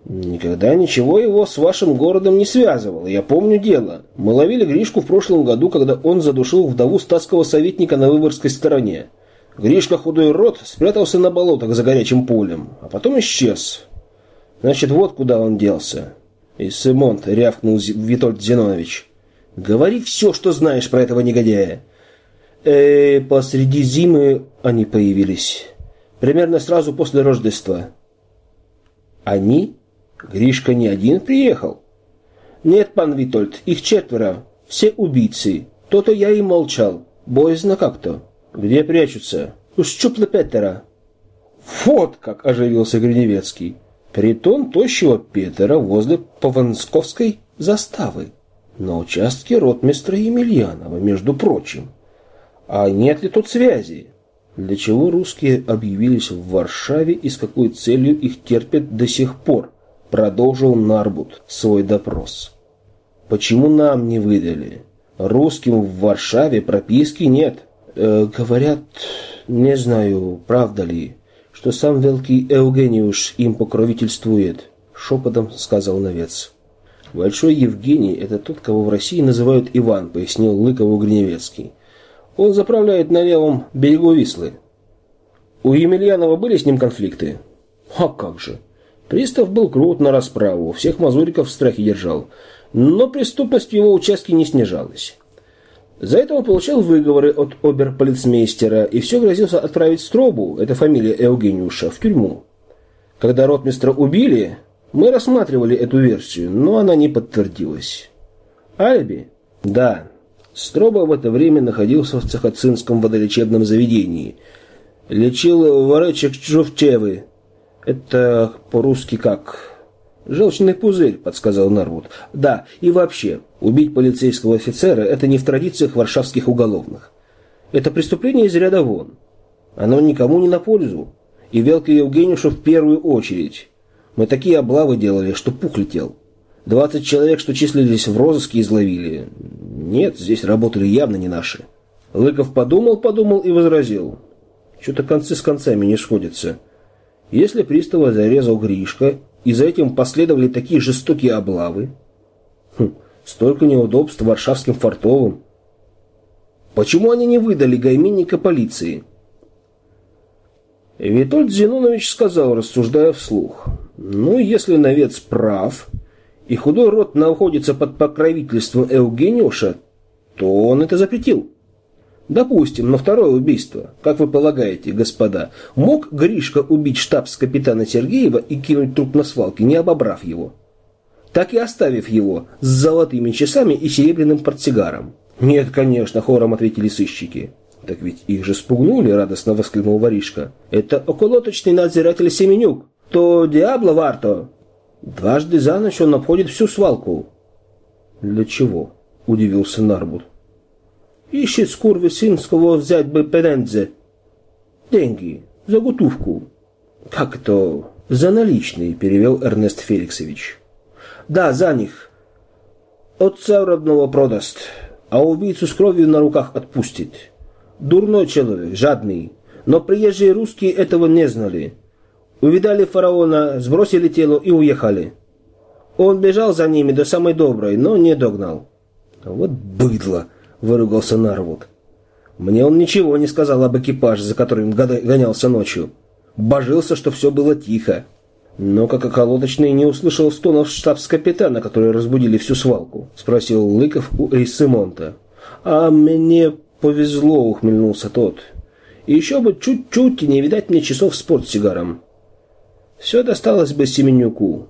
Никогда ничего его с вашим городом не связывало. Я помню дело. Мы ловили Гришку в прошлом году, когда он задушил вдову статского советника на Выборгской стороне. Гришка худой рот спрятался на болотах за горячим полем, а потом исчез. Значит, вот куда он делся. И Симонт рявкнул Витольд Зинонович. Говори все, что знаешь про этого негодяя. Э, посреди зимы они появились. Примерно сразу после Рождества. Они? Гришка не один приехал? Нет, пан Витольд, их четверо. Все убийцы. То-то я и молчал. Боязно как-то. Где прячутся? У щупла Петера. Вот как оживился Гриневецкий. Притон тощего Петера возле Повансковской заставы. На участке ротмистра Емельянова, между прочим. А нет ли тут связи? Для чего русские объявились в Варшаве и с какой целью их терпят до сих пор? Продолжил Нарбут свой допрос. Почему нам не выдали? Русским в Варшаве прописки нет. Э, говорят, не знаю, правда ли, что сам великий Евгениуш им покровительствует, шепотом сказал Новец. Большой Евгений – это тот, кого в России называют Иван, пояснил Лыкову Гриневецкий. Он заправляет на левом берегу Вислы. У Емельянова были с ним конфликты? А как же. Пристав был крут на расправу, всех мазуриков в страхе держал, но преступность в его участке не снижалась. За это он получал выговоры от оберполицмейстера и все грозился отправить Стробу, это фамилия Евгениуша, в тюрьму. Когда ротмистра убили, мы рассматривали эту версию, но она не подтвердилась. Альби? Да. Строба в это время находился в Цехоцинском водолечебном заведении. Лечил ворочек Чжовчевы, это по-русски как? Желчный пузырь, подсказал Нарвуд. Да, и вообще, убить полицейского офицера – это не в традициях варшавских уголовных. Это преступление из ряда вон. Оно никому не на пользу. И Велке Евгеньевшу в первую очередь. Мы такие облавы делали, что пух летел. Двадцать человек, что числились в розыске, изловили. Нет, здесь работали явно не наши. Лыков подумал, подумал и возразил. Что-то концы с концами не сходятся. Если пристава зарезал Гришка, и за этим последовали такие жестокие облавы, хм, столько неудобств варшавским фортовым, почему они не выдали гайменника полиции? Витольд Зинонович сказал, рассуждая вслух, ну, если навец прав, и худой род находится под покровительством Евгениуша, то он это запретил. Допустим, на второе убийство, как вы полагаете, господа, мог Гришка убить штабс-капитана Сергеева и кинуть труп на свалке, не обобрав его? Так и оставив его с золотыми часами и серебряным портсигаром. Нет, конечно, хором ответили сыщики. Так ведь их же спугнули, радостно воскликнул воришка. Это околоточный надзиратель Семенюк. То диабло варто. Дважды за ночь он обходит всю свалку. Для чего? Удивился Нарбут. Ищет скурвы сын, взять бы пенензе. Деньги. За готовку. Как это? За наличные, перевел Эрнест Феликсович. Да, за них. Отца родного продаст, а убийцу с кровью на руках отпустит. Дурной человек, жадный. Но приезжие русские этого не знали. Увидали фараона, сбросили тело и уехали. Он бежал за ними до самой доброй, но не догнал. Вот быдло, выругался Нарвуд. Мне он ничего не сказал об экипаже, за которым гонялся ночью. Божился, что все было тихо. Но как околоточный не услышал стонов штабс-капитана, которые разбудили всю свалку, спросил Лыков у Эйсемонта. А мне повезло, ухмыльнулся тот. еще бы чуть-чуть и не видать мне часов с портсигаром. Все досталось бы Семенюку.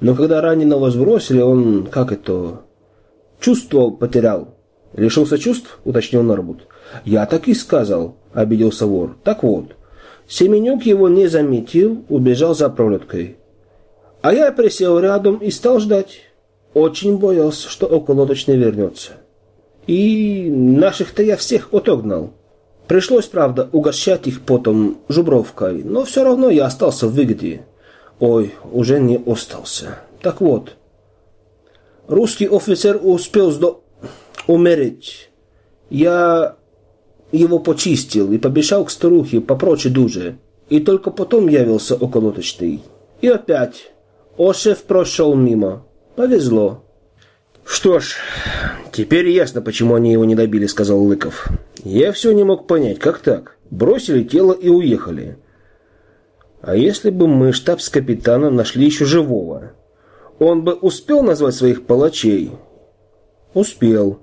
Но когда раненого сбросили, он, как это, чувство потерял. Лишился чувств, уточнил Нарбут. Я так и сказал, обиделся вор. Так вот, Семенюк его не заметил, убежал за пролеткой. А я присел рядом и стал ждать. Очень боялся, что околоточный вернется. И наших-то я всех отогнал. Пришлось, правда, угощать их потом жубровкой, но все равно я остался в выгоде. Ой, уже не остался. Так вот, русский офицер успел сдо... умереть. Я его почистил и побежал к старухе попроче дуже. И только потом явился околоточный. И опять. Ошев прошел мимо. Повезло. Что ж, теперь ясно, почему они его не добили, сказал Лыков. Я все не мог понять, как так? Бросили тело и уехали. А если бы мы штабс-капитана нашли еще живого? Он бы успел назвать своих палачей? Успел.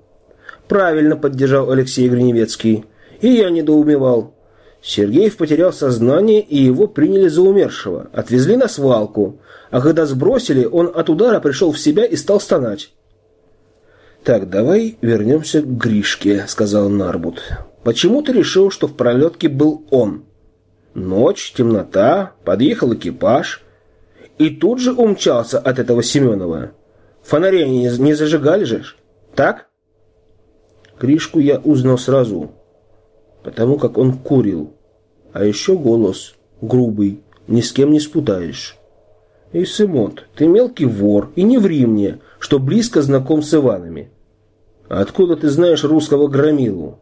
Правильно поддержал Алексей Гриневецкий. И я недоумевал. Сергеев потерял сознание, и его приняли за умершего. Отвезли на свалку. А когда сбросили, он от удара пришел в себя и стал стонать. «Так, давай вернемся к Гришке», — сказал Нарбут. «Почему ты решил, что в пролетке был он?» Ночь, темнота, подъехал экипаж. И тут же умчался от этого Семенова. Фонари они не зажигали же, так? Гришку я узнал сразу, потому как он курил. А еще голос грубый, ни с кем не спутаешь. Эй, Сымот, ты мелкий вор, и не ври мне, что близко знаком с Иванами. Откуда ты знаешь русского громилу?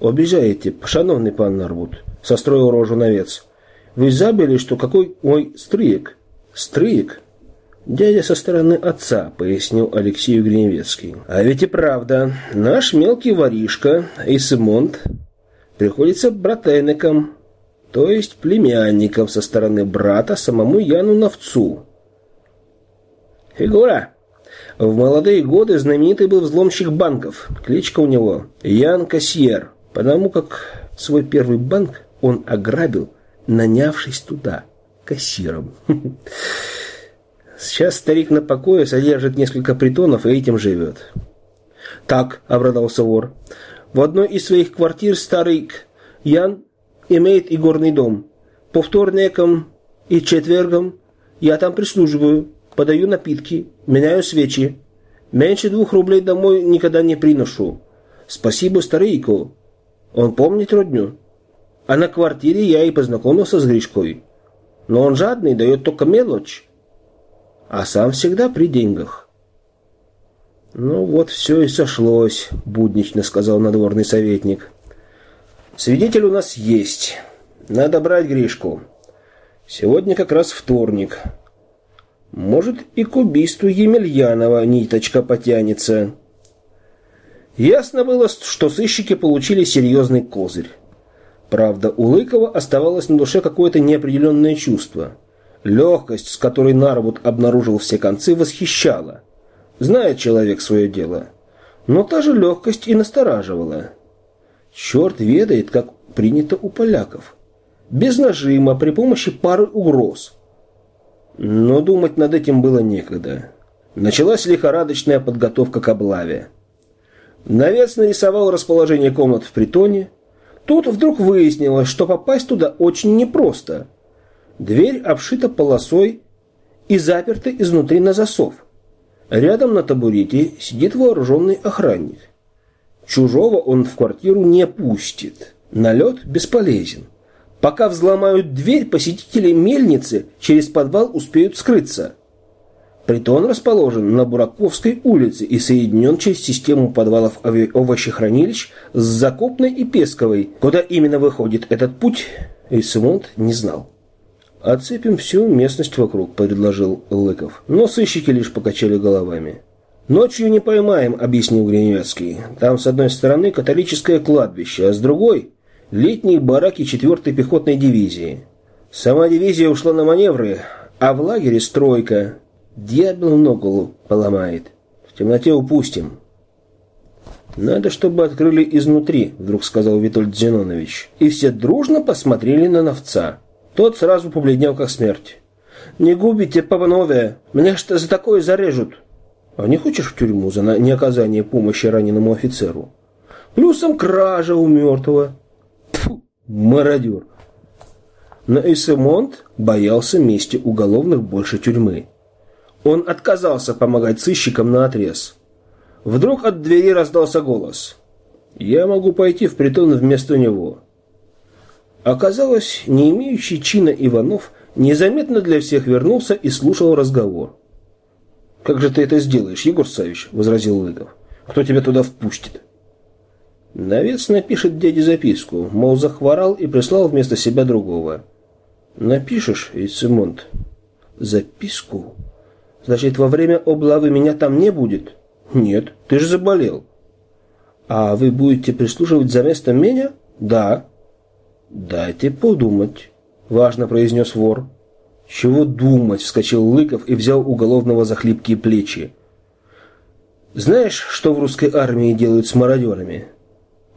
Обижаете, шановный пан Нарвуд, состроил рожу навец. Вы забыли, что какой мой стрыек? Стрыек? Дядя со стороны отца, пояснил Алексей Гриневецкий. А ведь и правда, наш мелкий воришка Эйсемонт приходится братенеком, то есть племянником со стороны брата самому Яну Новцу. Фигура! В молодые годы знаменитый был взломщик банков. Кличка у него Ян Кассиер потому как свой первый банк он ограбил, нанявшись туда кассиром. Сейчас старик на покое содержит несколько притонов и этим живет. Так, обрадовался вор. В одной из своих квартир старый Ян имеет и горный дом. По вторникам и четвергам я там прислуживаю, подаю напитки, меняю свечи. Меньше двух рублей домой никогда не приношу. Спасибо старику. Он помнит родню. А на квартире я и познакомился с Гришкой. Но он жадный, дает только мелочь. А сам всегда при деньгах. «Ну вот все и сошлось», — буднично сказал надворный советник. «Свидетель у нас есть. Надо брать Гришку. Сегодня как раз вторник. Может, и к убийству Емельянова ниточка потянется». Ясно было, что сыщики получили серьезный козырь. Правда, у Лыкова оставалось на душе какое-то неопределенное чувство. Легкость, с которой Нарвуд обнаружил все концы, восхищала. Знает человек свое дело. Но та же легкость и настораживала. Черт ведает, как принято у поляков. Без нажима, при помощи пары угроз. Но думать над этим было некогда. Началась лихорадочная подготовка к облаве. Навец нарисовал расположение комнат в притоне. Тут вдруг выяснилось, что попасть туда очень непросто. Дверь обшита полосой и заперта изнутри на засов. Рядом на табурете сидит вооруженный охранник. Чужого он в квартиру не пустит. Налет бесполезен. Пока взломают дверь, посетители мельницы через подвал успеют скрыться. Притон расположен на Бураковской улице и соединен через систему подвалов овощехранилищ с Закопной и Песковой. Куда именно выходит этот путь, Эйсмонт не знал. «Оцепим всю местность вокруг», — предложил Лыков. Но сыщики лишь покачали головами. «Ночью не поймаем», — объяснил Гриневецкий. «Там с одной стороны католическое кладбище, а с другой — летние бараки 4-й пехотной дивизии. Сама дивизия ушла на маневры, а в лагере стройка. Дьявол ногу поломает. В темноте упустим». «Надо, чтобы открыли изнутри», — вдруг сказал Витольд Зенонович. И все дружно посмотрели на новца. Тот сразу побледнел, как смерть. «Не губите, Паванове! Меня что за такое зарежут!» «А не хочешь в тюрьму за неоказание помощи раненому офицеру?» «Плюсом кража у мертвого!» Тьфу, мародер! Но Эйсемонт боялся мести уголовных больше тюрьмы. Он отказался помогать сыщикам на отрез. Вдруг от двери раздался голос. «Я могу пойти в притон вместо него». Оказалось, не имеющий чина Иванов незаметно для всех вернулся и слушал разговор. «Как же ты это сделаешь, Егор Савич?» – возразил Лыков. «Кто тебя туда впустит?» Навец напишет дяде записку, мол, захворал и прислал вместо себя другого. «Напишешь, Эйцемонт?» «Записку? Значит, во время облавы меня там не будет?» «Нет, ты же заболел». «А вы будете прислуживать за место меня?» «Да». «Дайте подумать», — важно произнес вор. «Чего думать?» — вскочил Лыков и взял уголовного за хлипкие плечи. «Знаешь, что в русской армии делают с мародерами?»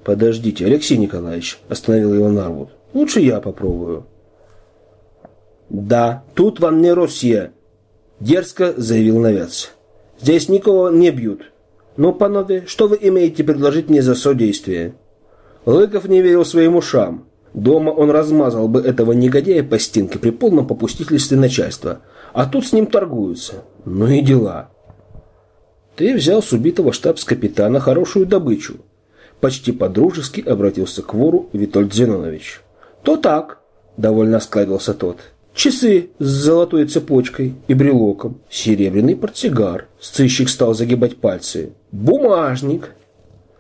«Подождите, Алексей Николаевич», — остановил его Нарвуд. «Лучше я попробую». «Да, тут вам не Россия», — дерзко заявил Навец. «Здесь никого не бьют. Ну, панове, что вы имеете предложить мне за содействие?» Лыков не верил своим ушам. Дома он размазал бы этого негодяя по стенке при полном попустительстве начальства. А тут с ним торгуются. Ну и дела. Ты взял с убитого штабс-капитана хорошую добычу. Почти по-дружески обратился к вору Витольд Зенонович. То так, довольно осклабился тот. Часы с золотой цепочкой и брелоком, серебряный портсигар. Сыщик стал загибать пальцы. Бумажник,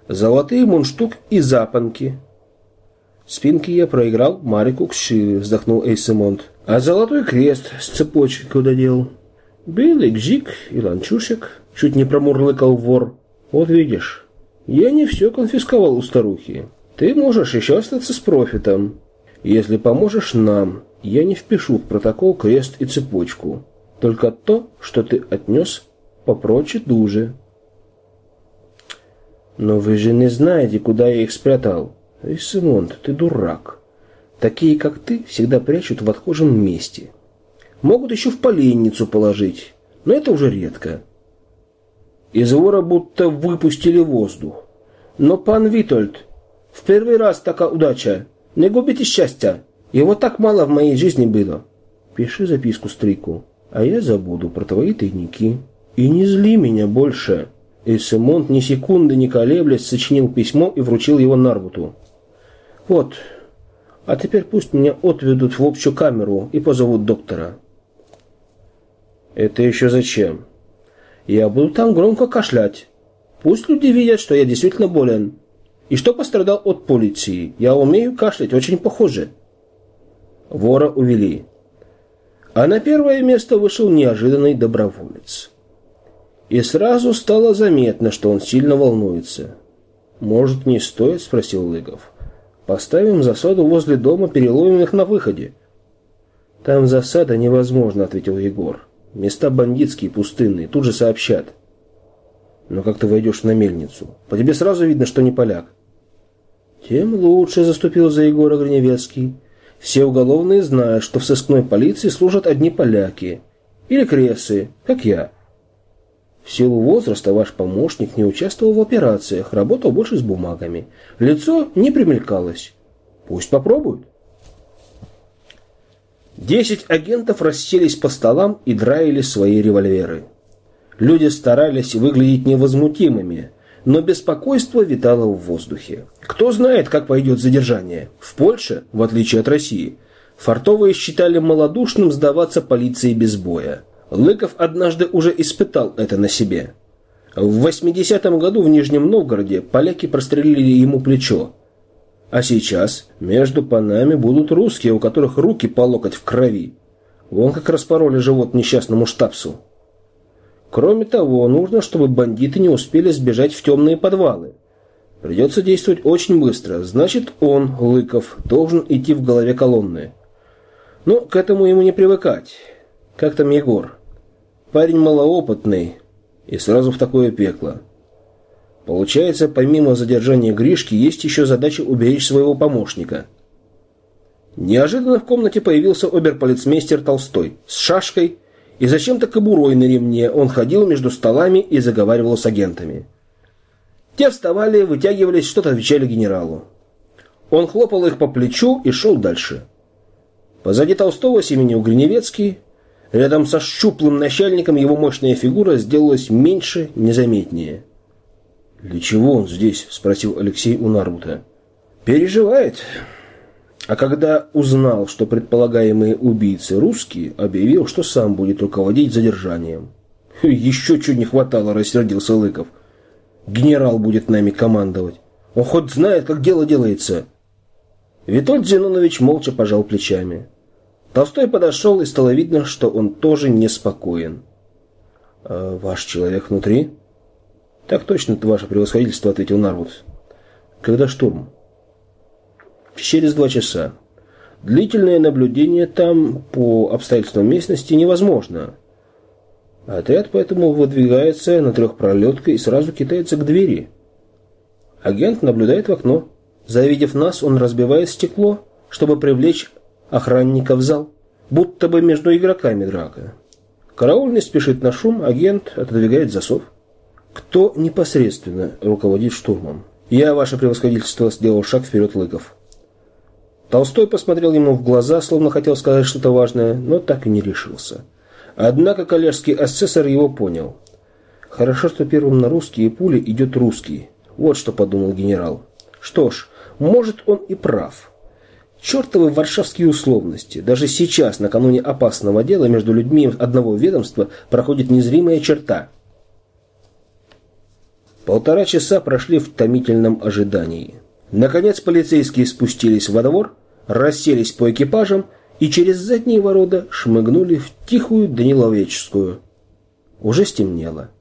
золотые мундштук и запонки, Спинки я проиграл Марику Кши, вздохнул Эйсемонт. А золотой крест с цепочкой куда дел? Белый гзик и ланчушек, чуть не промурлыкал вор. Вот видишь, я не все конфисковал у старухи. Ты можешь еще остаться с профитом. Если поможешь нам, я не впишу в протокол крест и цепочку. Только то, что ты отнес по прочей дуже. Но вы же не знаете, куда я их спрятал. Эй, Симонт, ты дурак. Такие, как ты, всегда прячут в отхожем месте. Могут еще в поленницу положить, но это уже редко. Из вора будто выпустили воздух. Но, пан Витольд, в первый раз такая удача. Не губите счастья. Его так мало в моей жизни было. Пиши записку Стрику, а я забуду про твои тайники. И не зли меня больше. И Симонт ни секунды не колеблясь сочинил письмо и вручил его Нарбуту. Вот. А теперь пусть меня отведут в общую камеру и позовут доктора. Это еще зачем? Я буду там громко кашлять. Пусть люди видят, что я действительно болен. И что пострадал от полиции. Я умею кашлять, очень похоже. Вора увели. А на первое место вышел неожиданный доброволец. И сразу стало заметно, что он сильно волнуется. «Может, не стоит?» – спросил Лыгов. Поставим засаду возле дома, переловим их на выходе. Там засада невозможно, ответил Егор. Места бандитские, пустынные, тут же сообщат. Но как ты войдешь на мельницу? По тебе сразу видно, что не поляк. Тем лучше, заступил за Егора Гриневецкий. Все уголовные знают, что в сыскной полиции служат одни поляки. Или кресы, как я. В силу возраста ваш помощник не участвовал в операциях, работал больше с бумагами. Лицо не примелькалось. Пусть попробуют. Десять агентов расселись по столам и драили свои револьверы. Люди старались выглядеть невозмутимыми, но беспокойство витало в воздухе. Кто знает, как пойдет задержание. В Польше, в отличие от России, фартовые считали малодушным сдаваться полиции без боя. Лыков однажды уже испытал это на себе. В 80-м году в Нижнем Новгороде поляки прострелили ему плечо. А сейчас между панами будут русские, у которых руки по локоть в крови. Вон как распороли живот несчастному штабсу. Кроме того, нужно, чтобы бандиты не успели сбежать в темные подвалы. Придется действовать очень быстро. Значит, он, Лыков, должен идти в голове колонны. Но к этому ему не привыкать. Как там Егор? Парень малоопытный и сразу в такое пекло. Получается, помимо задержания Гришки, есть еще задача уберечь своего помощника. Неожиданно в комнате появился оберполицмейстер Толстой с шашкой и зачем-то кобурой на ремне. Он ходил между столами и заговаривал с агентами. Те вставали, вытягивались, что-то отвечали генералу. Он хлопал их по плечу и шел дальше. Позади Толстого семенил Гриневецкий. Рядом со щуплым начальником его мощная фигура сделалась меньше, незаметнее. «Для чего он здесь?» – спросил Алексей у Нарбута. «Переживает». А когда узнал, что предполагаемые убийцы русские, объявил, что сам будет руководить задержанием. «Еще чуть не хватало», – рассердился Лыков. «Генерал будет нами командовать. Он хоть знает, как дело делается». Витольд Зинонович молча пожал плечами. Толстой подошел, и стало видно, что он тоже неспокоен. «А «Ваш человек внутри?» «Так точно, ваше превосходительство», — ответил Нарвуд. «Когда штурм?» «Через два часа. Длительное наблюдение там по обстоятельствам местности невозможно. Отряд поэтому выдвигается на трехпролетке и сразу китается к двери. Агент наблюдает в окно. Завидев нас, он разбивает стекло, чтобы привлечь охранника в зал, будто бы между игроками драка. Караульный спешит на шум, агент отодвигает засов. Кто непосредственно руководит штурмом? Я, ваше превосходительство, сделал шаг вперед Лыков. Толстой посмотрел ему в глаза, словно хотел сказать что-то важное, но так и не решился. Однако коллежский асессор его понял. Хорошо, что первым на русские пули идет русский. Вот что подумал генерал. Что ж, может он и прав. Чертовы варшавские условности. Даже сейчас, накануне опасного дела, между людьми одного ведомства проходит незримая черта – Полтора часа прошли в томительном ожидании. Наконец полицейские спустились во двор, расселись по экипажам и через задние ворота шмыгнули в тихую Даниловеческую. Уже стемнело.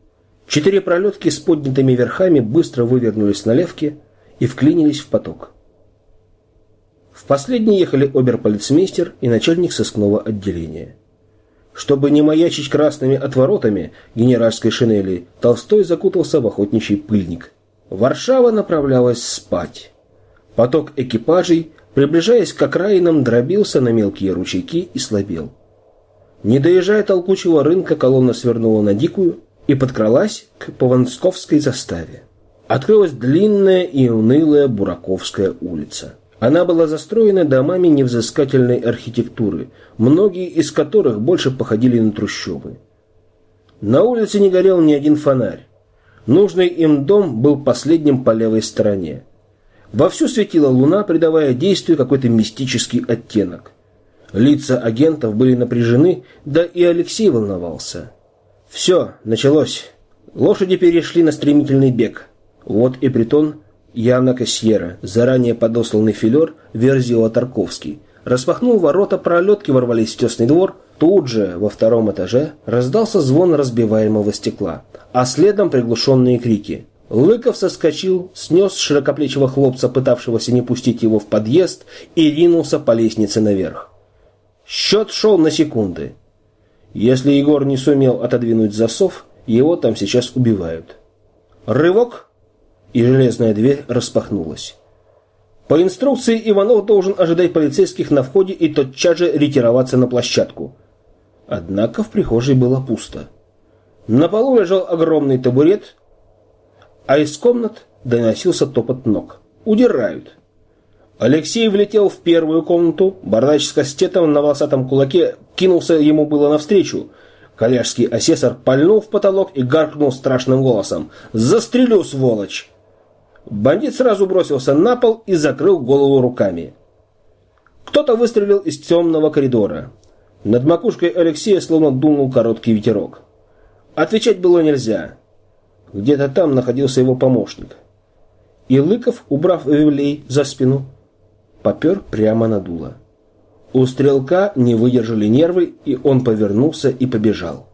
Четыре пролетки с поднятыми верхами быстро вывернулись на левке и вклинились в поток. В последний ехали оберполицмейстер и начальник сыскного отделения. Чтобы не маячить красными отворотами генеральской шинели, Толстой закутался в охотничий пыльник. Варшава направлялась спать. Поток экипажей, приближаясь к окраинам, дробился на мелкие ручейки и слабел. Не доезжая толкучего рынка, колонна свернула на Дикую и подкралась к Повансковской заставе. Открылась длинная и унылая Бураковская улица. Она была застроена домами невзыскательной архитектуры, многие из которых больше походили на трущобы. На улице не горел ни один фонарь. Нужный им дом был последним по левой стороне. Вовсю светила луна, придавая действию какой-то мистический оттенок. Лица агентов были напряжены, да и Алексей волновался. Все, началось. Лошади перешли на стремительный бег. Вот и притон Яна Кассьера, заранее подосланный филер, верзила Тарковский. Распахнул ворота, пролетки ворвались в тесный двор. Тут же, во втором этаже, раздался звон разбиваемого стекла, а следом приглушенные крики. Лыков соскочил, снес широкоплечего хлопца, пытавшегося не пустить его в подъезд, и ринулся по лестнице наверх. Счет шел на секунды. Если Егор не сумел отодвинуть засов, его там сейчас убивают. Рывок, и железная дверь распахнулась. По инструкции Иванов должен ожидать полицейских на входе и тотчас же ретироваться на площадку. Однако в прихожей было пусто. На полу лежал огромный табурет, а из комнат доносился топот ног. Удирают. Алексей влетел в первую комнату, бородач с кастетом на волосатом кулаке кинулся ему было навстречу. Коллежский асессор пальнул в потолок и гаркнул страшным голосом. «Застрелю, сволочь!» Бандит сразу бросился на пол и закрыл голову руками. Кто-то выстрелил из темного коридора. Над макушкой Алексея словно дунул короткий ветерок. Отвечать было нельзя. Где-то там находился его помощник. И Лыков, убрав Вивлей за спину, попер прямо на дуло. У стрелка не выдержали нервы, и он повернулся и побежал.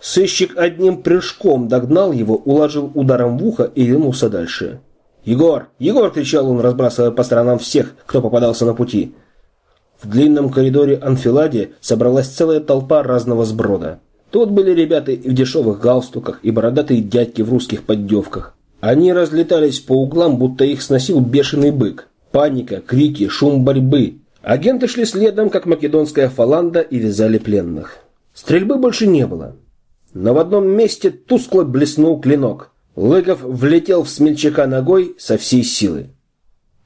Сыщик одним прыжком догнал его, уложил ударом в ухо и ринулся дальше. «Егор! Егор!» – кричал он, разбрасывая по сторонам всех, кто попадался на пути. В длинном коридоре анфиладе собралась целая толпа разного сброда. Тут были ребята и в дешевых галстуках, и бородатые дядьки в русских поддевках. Они разлетались по углам, будто их сносил бешеный бык. Паника, крики, шум борьбы. Агенты шли следом, как македонская фаланда, и вязали пленных. Стрельбы больше не было. Но в одном месте тускло блеснул клинок. Лыков влетел в смельчака ногой со всей силы.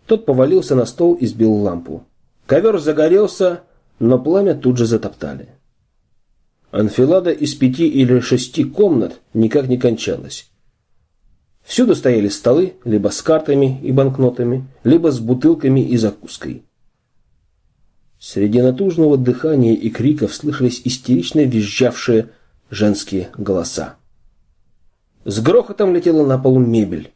Тот повалился на стол и сбил лампу. Ковер загорелся, но пламя тут же затоптали. Анфилада из пяти или шести комнат никак не кончалась. Всюду стояли столы, либо с картами и банкнотами, либо с бутылками и закуской. Среди натужного дыхания и криков слышались истерично визжавшие женские голоса. С грохотом летела на пол мебель.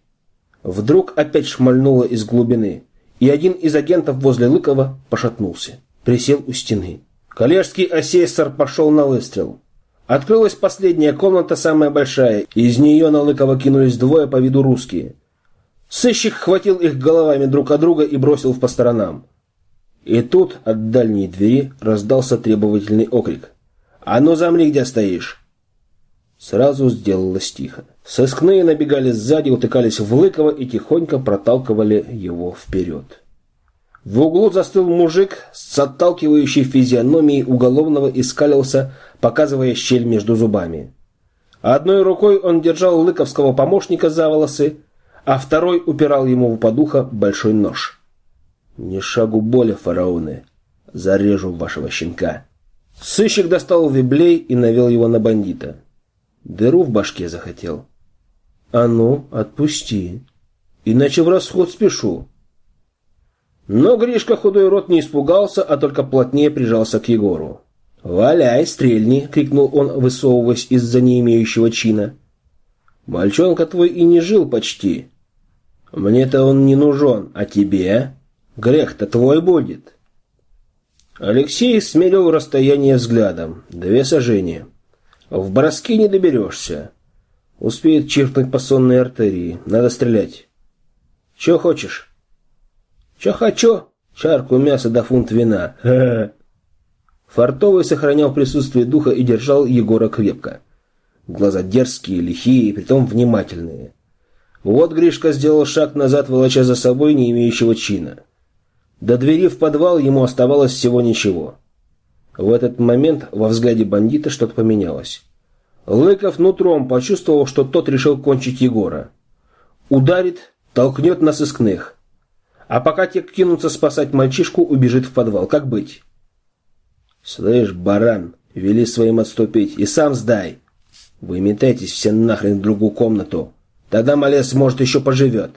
Вдруг опять шмальнуло из глубины, и один из агентов возле Лыкова пошатнулся, присел у стены. Коллежский асессор пошел на выстрел. Открылась последняя комната, самая большая. Из нее на Лыкова кинулись двое по виду русские. Сыщик хватил их головами друг от друга и бросил по сторонам. И тут от дальней двери раздался требовательный окрик. «А ну замри, где стоишь!» Сразу сделалось тихо. Сыскные набегали сзади, утыкались в Лыкова и тихонько проталкивали его вперед. В углу застыл мужик с отталкивающей физиономией уголовного и скалился, показывая щель между зубами. Одной рукой он держал лыковского помощника за волосы, а второй упирал ему в подухо большой нож. «Не шагу боли, фараоны! Зарежу вашего щенка!» Сыщик достал виблей и навел его на бандита. Дыру в башке захотел. «А ну, отпусти, иначе в расход спешу!» Но Гришка худой рот не испугался, а только плотнее прижался к Егору. «Валяй, стрельни!» — крикнул он, высовываясь из-за не имеющего чина. «Мальчонка твой и не жил почти. Мне-то он не нужен, а тебе? Грех-то твой будет!» Алексей смерил расстояние взглядом. Две сожжения. В броске не доберешься. Успеет чиркнуть по сонной артерии. Надо стрелять. Чего хочешь? Че хочу? Чарку мяса да фунт вина. Фартовый сохранял присутствие духа и держал Егора крепко. Глаза дерзкие, лихие, притом внимательные. Вот Гришка сделал шаг назад, волоча за собой не имеющего чина. До двери в подвал ему оставалось всего ничего. В этот момент во взгляде бандита что-то поменялось. Лыков нутром почувствовал, что тот решил кончить Егора. Ударит, толкнет на сыскных. А пока те кинутся спасать мальчишку, убежит в подвал. Как быть? Слышь, баран, вели своим отступить и сам сдай. Вы метайтесь все нахрен в другую комнату. Тогда малец, может, еще поживет.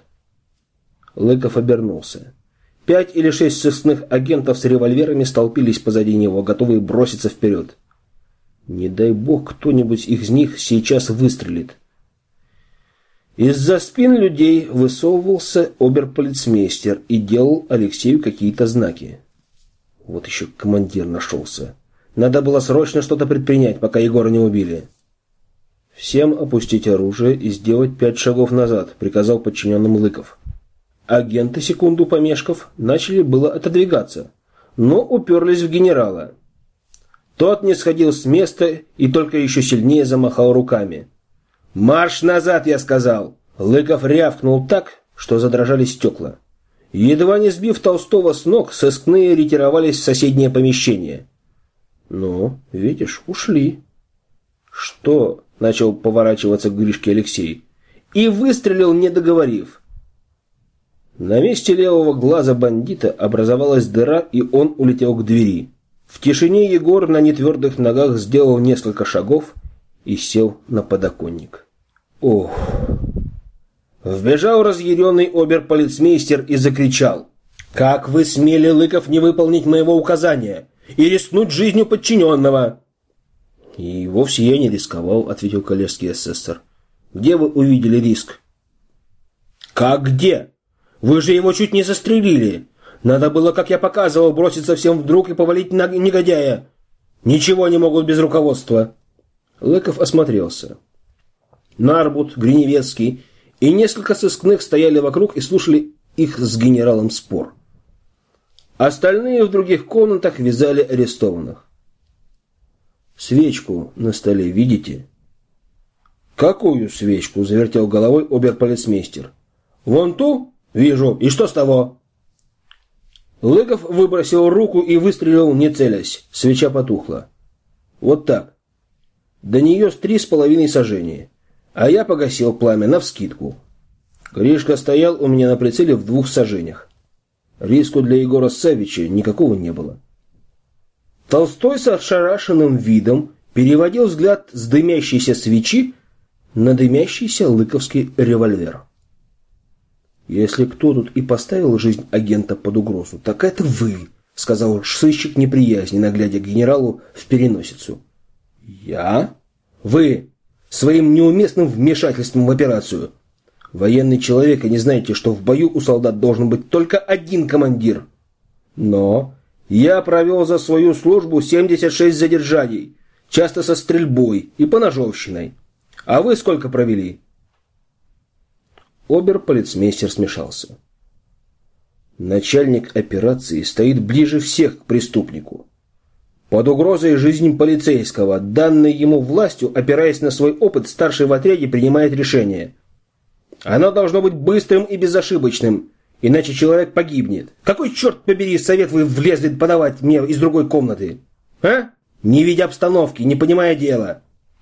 Лыков обернулся. Пять или шесть сыскных агентов с револьверами столпились позади него, готовые броситься вперед. Не дай бог кто-нибудь из них сейчас выстрелит. Из-за спин людей высовывался оберполицмейстер и делал Алексею какие-то знаки. Вот еще командир нашелся. Надо было срочно что-то предпринять, пока Егора не убили. «Всем опустить оружие и сделать пять шагов назад», — приказал подчиненным Лыков. Агенты, секунду помешков, начали было отодвигаться, но уперлись в генерала. Тот не сходил с места и только еще сильнее замахал руками. «Марш назад!» я сказал. Лыков рявкнул так, что задрожали стекла. Едва не сбив Толстого с ног, сыскные ретировались в соседнее помещение. «Ну, видишь, ушли». «Что?» — начал поворачиваться к Гришке Алексей. И выстрелил, не договорив. На месте левого глаза бандита образовалась дыра, и он улетел к двери. В тишине Егор на нетвердых ногах сделал несколько шагов и сел на подоконник. Ох! Вбежал разъяренный оберполицмейстер и закричал. «Как вы смели, Лыков, не выполнить моего указания и рискнуть жизнью подчиненного?» «И вовсе я не рисковал», — ответил коллежский асессор. «Где вы увидели риск?» «Как где? Вы же его чуть не застрелили. Надо было, как я показывал, броситься всем вдруг и повалить на негодяя. Ничего не могут без руководства». Лыков осмотрелся. Нарбут, Гриневецкий и несколько сыскных стояли вокруг и слушали их с генералом спор. Остальные в других комнатах вязали арестованных. «Свечку на столе видите?» «Какую свечку?» – завертел головой оберполицмейстер. «Вон ту? Вижу. И что с того?» Лыков выбросил руку и выстрелил, не целясь. Свеча потухла. «Вот так. До нее с три с половиной сажения а я погасил пламя навскидку. Гришка стоял у меня на прицеле в двух сажениях. Риску для Егора Савича никакого не было. Толстой с ошарашенным видом переводил взгляд с дымящейся свечи на дымящийся лыковский револьвер. «Если кто тут и поставил жизнь агента под угрозу, так это вы», — сказал сыщик неприязни, наглядя генералу в переносицу. «Я? Вы? своим неуместным вмешательством в операцию. Военный человек, и не знаете, что в бою у солдат должен быть только один командир. Но я провел за свою службу 76 задержаний, часто со стрельбой и поножовщиной. А вы сколько провели? Обер-полицмейстер смешался. Начальник операции стоит ближе всех к преступнику. Под угрозой жизни полицейского, данной ему властью, опираясь на свой опыт, старший в отряде принимает решение. Оно должно быть быстрым и безошибочным, иначе человек погибнет. Какой, черт побери, совет вы влезли подавать мне из другой комнаты? А? Не видя обстановки, не понимая дела.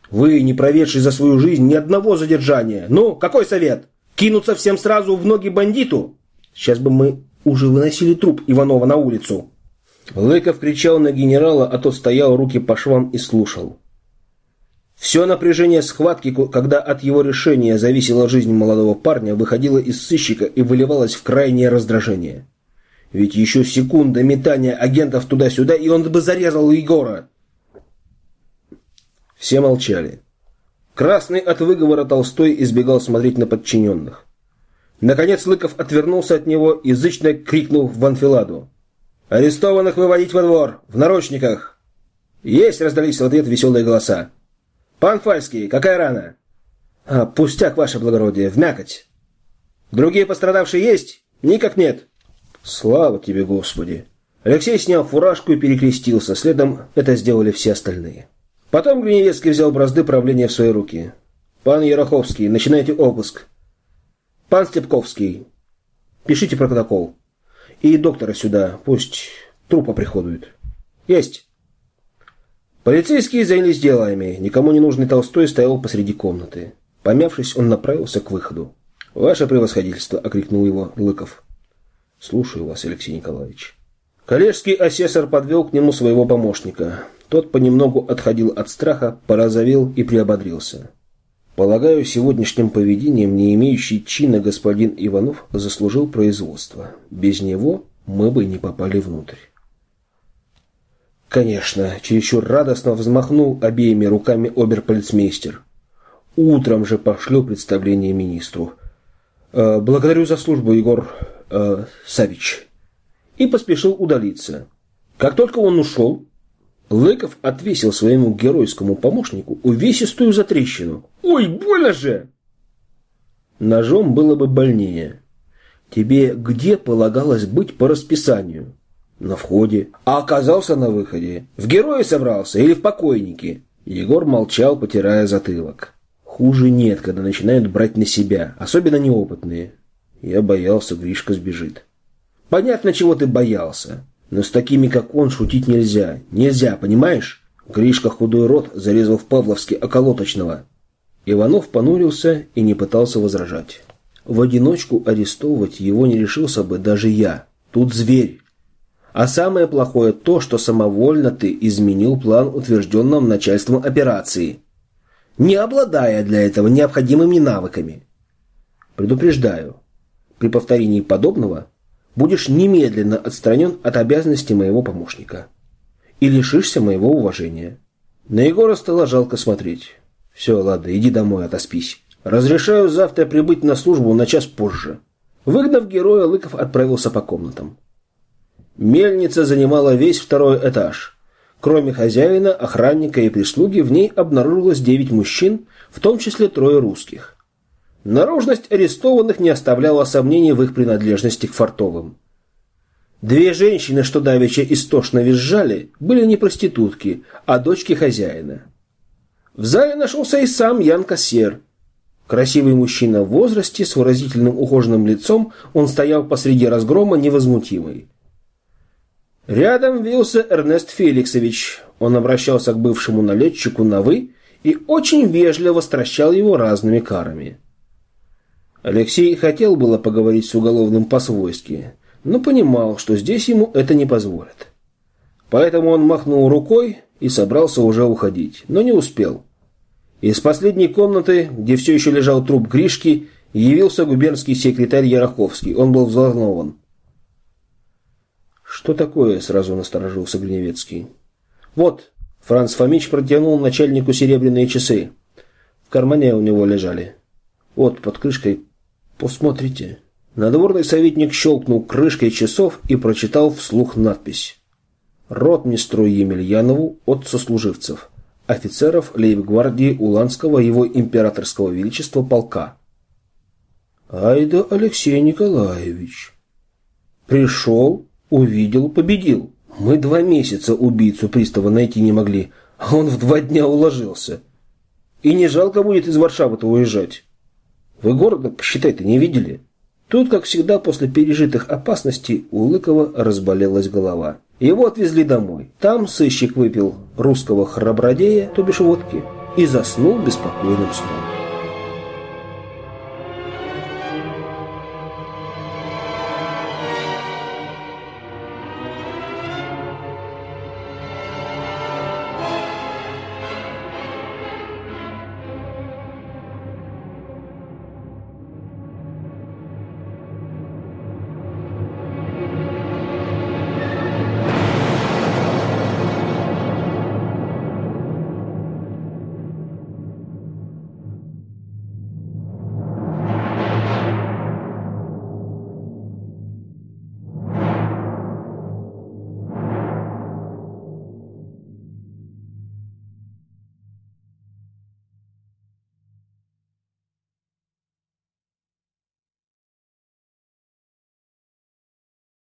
Вы, не проведший за свою жизнь ни одного задержания. Ну, какой совет? Кинуться всем сразу в ноги бандиту? Сейчас бы мы уже выносили труп Иванова на улицу. Лыков кричал на генерала, а тот стоял руки по швам и слушал. Все напряжение схватки, когда от его решения зависела жизнь молодого парня, выходило из сыщика и выливалось в крайнее раздражение. Ведь еще секунда метания агентов туда-сюда, и он бы зарезал Егора. Все молчали. Красный от выговора Толстой избегал смотреть на подчиненных. Наконец Лыков отвернулся от него и зычно крикнул в анфиладу. «Арестованных выводить во двор! В наручниках!» «Есть!» — раздались в ответ веселые голоса. «Пан Фальский, какая рана?» а, «Пустяк, ваше благородие, в мякоть!» «Другие пострадавшие есть?» «Никак нет!» «Слава тебе, Господи!» Алексей снял фуражку и перекрестился, следом это сделали все остальные. Потом Гриневецкий взял бразды правления в свои руки. «Пан Яроховский, начинайте обыск!» «Пан Степковский, пишите протокол!» И доктора сюда, пусть трупа приходуют. Есть. Полицейские занялись делами. Никому не нужный Толстой стоял посреди комнаты. Помявшись, он направился к выходу. «Ваше превосходительство!» — окрикнул его Лыков. «Слушаю вас, Алексей Николаевич». Коллежский асессор подвел к нему своего помощника. Тот понемногу отходил от страха, порозовел и приободрился. Полагаю, сегодняшним поведением не имеющий чина господин Иванов заслужил производство. Без него мы бы не попали внутрь. Конечно, чересчур радостно взмахнул обеими руками оберполицмейстер. Утром же пошлю представление министру. Э, благодарю за службу, Егор э, Савич. И поспешил удалиться. Как только он ушел, Лыков отвесил своему геройскому помощнику увесистую затрещину. «Ой, больно же!» Ножом было бы больнее. Тебе где полагалось быть по расписанию? На входе. А оказался на выходе. В герои собрался или в покойнике? Егор молчал, потирая затылок. Хуже нет, когда начинают брать на себя, особенно неопытные. Я боялся, Гришка сбежит. Понятно, чего ты боялся. Но с такими, как он, шутить нельзя. Нельзя, понимаешь? Гришка худой рот зарезал в Павловске околоточного. Иванов понурился и не пытался возражать. В одиночку арестовывать его не решился бы даже я. Тут зверь. А самое плохое то, что самовольно ты изменил план утвержденным начальством операции, не обладая для этого необходимыми навыками. Предупреждаю, при повторении подобного будешь немедленно отстранен от обязанностей моего помощника и лишишься моего уважения. На Егора стало жалко смотреть. Все, ладно, иди домой, отоспись. Разрешаю завтра прибыть на службу на час позже. Выгнав героя, Лыков отправился по комнатам. Мельница занимала весь второй этаж. Кроме хозяина, охранника и прислуги, в ней обнаружилось девять мужчин, в том числе трое русских. Наружность арестованных не оставляла сомнений в их принадлежности к фартовым. Две женщины, что давеча истошно визжали, были не проститутки, а дочки хозяина. В зале нашелся и сам Ян Кассер. Красивый мужчина в возрасте, с выразительным ухоженным лицом, он стоял посреди разгрома невозмутимый. Рядом вился Эрнест Феликсович. Он обращался к бывшему налетчику на «вы» и очень вежливо стращал его разными карами. Алексей хотел было поговорить с уголовным по-свойски, но понимал, что здесь ему это не позволят. Поэтому он махнул рукой и собрался уже уходить, но не успел. Из последней комнаты, где все еще лежал труп Гришки, явился губернский секретарь Яроховский. Он был взволнован. «Что такое?» – сразу насторожился Гриневецкий. «Вот», – Франц Фомич протянул начальнику серебряные часы. В кармане у него лежали. «Вот, под крышкой. Посмотрите». Надворный советник щелкнул крышкой часов и прочитал вслух надпись. «Ротмистру Емельянову от сослуживцев, офицеров лейб-гвардии Уланского его императорского величества полка». «Айда Алексей Николаевич». «Пришел, увидел, победил. Мы два месяца убийцу пристава найти не могли, а он в два дня уложился. И не жалко будет из Варшавы-то уезжать. Вы города, посчитай-то, не видели?» Тут, как всегда, после пережитых опасностей у Лыкова разболелась голова. Его отвезли домой. Там сыщик выпил русского храбродея, то бишь водки, и заснул беспокойным сном.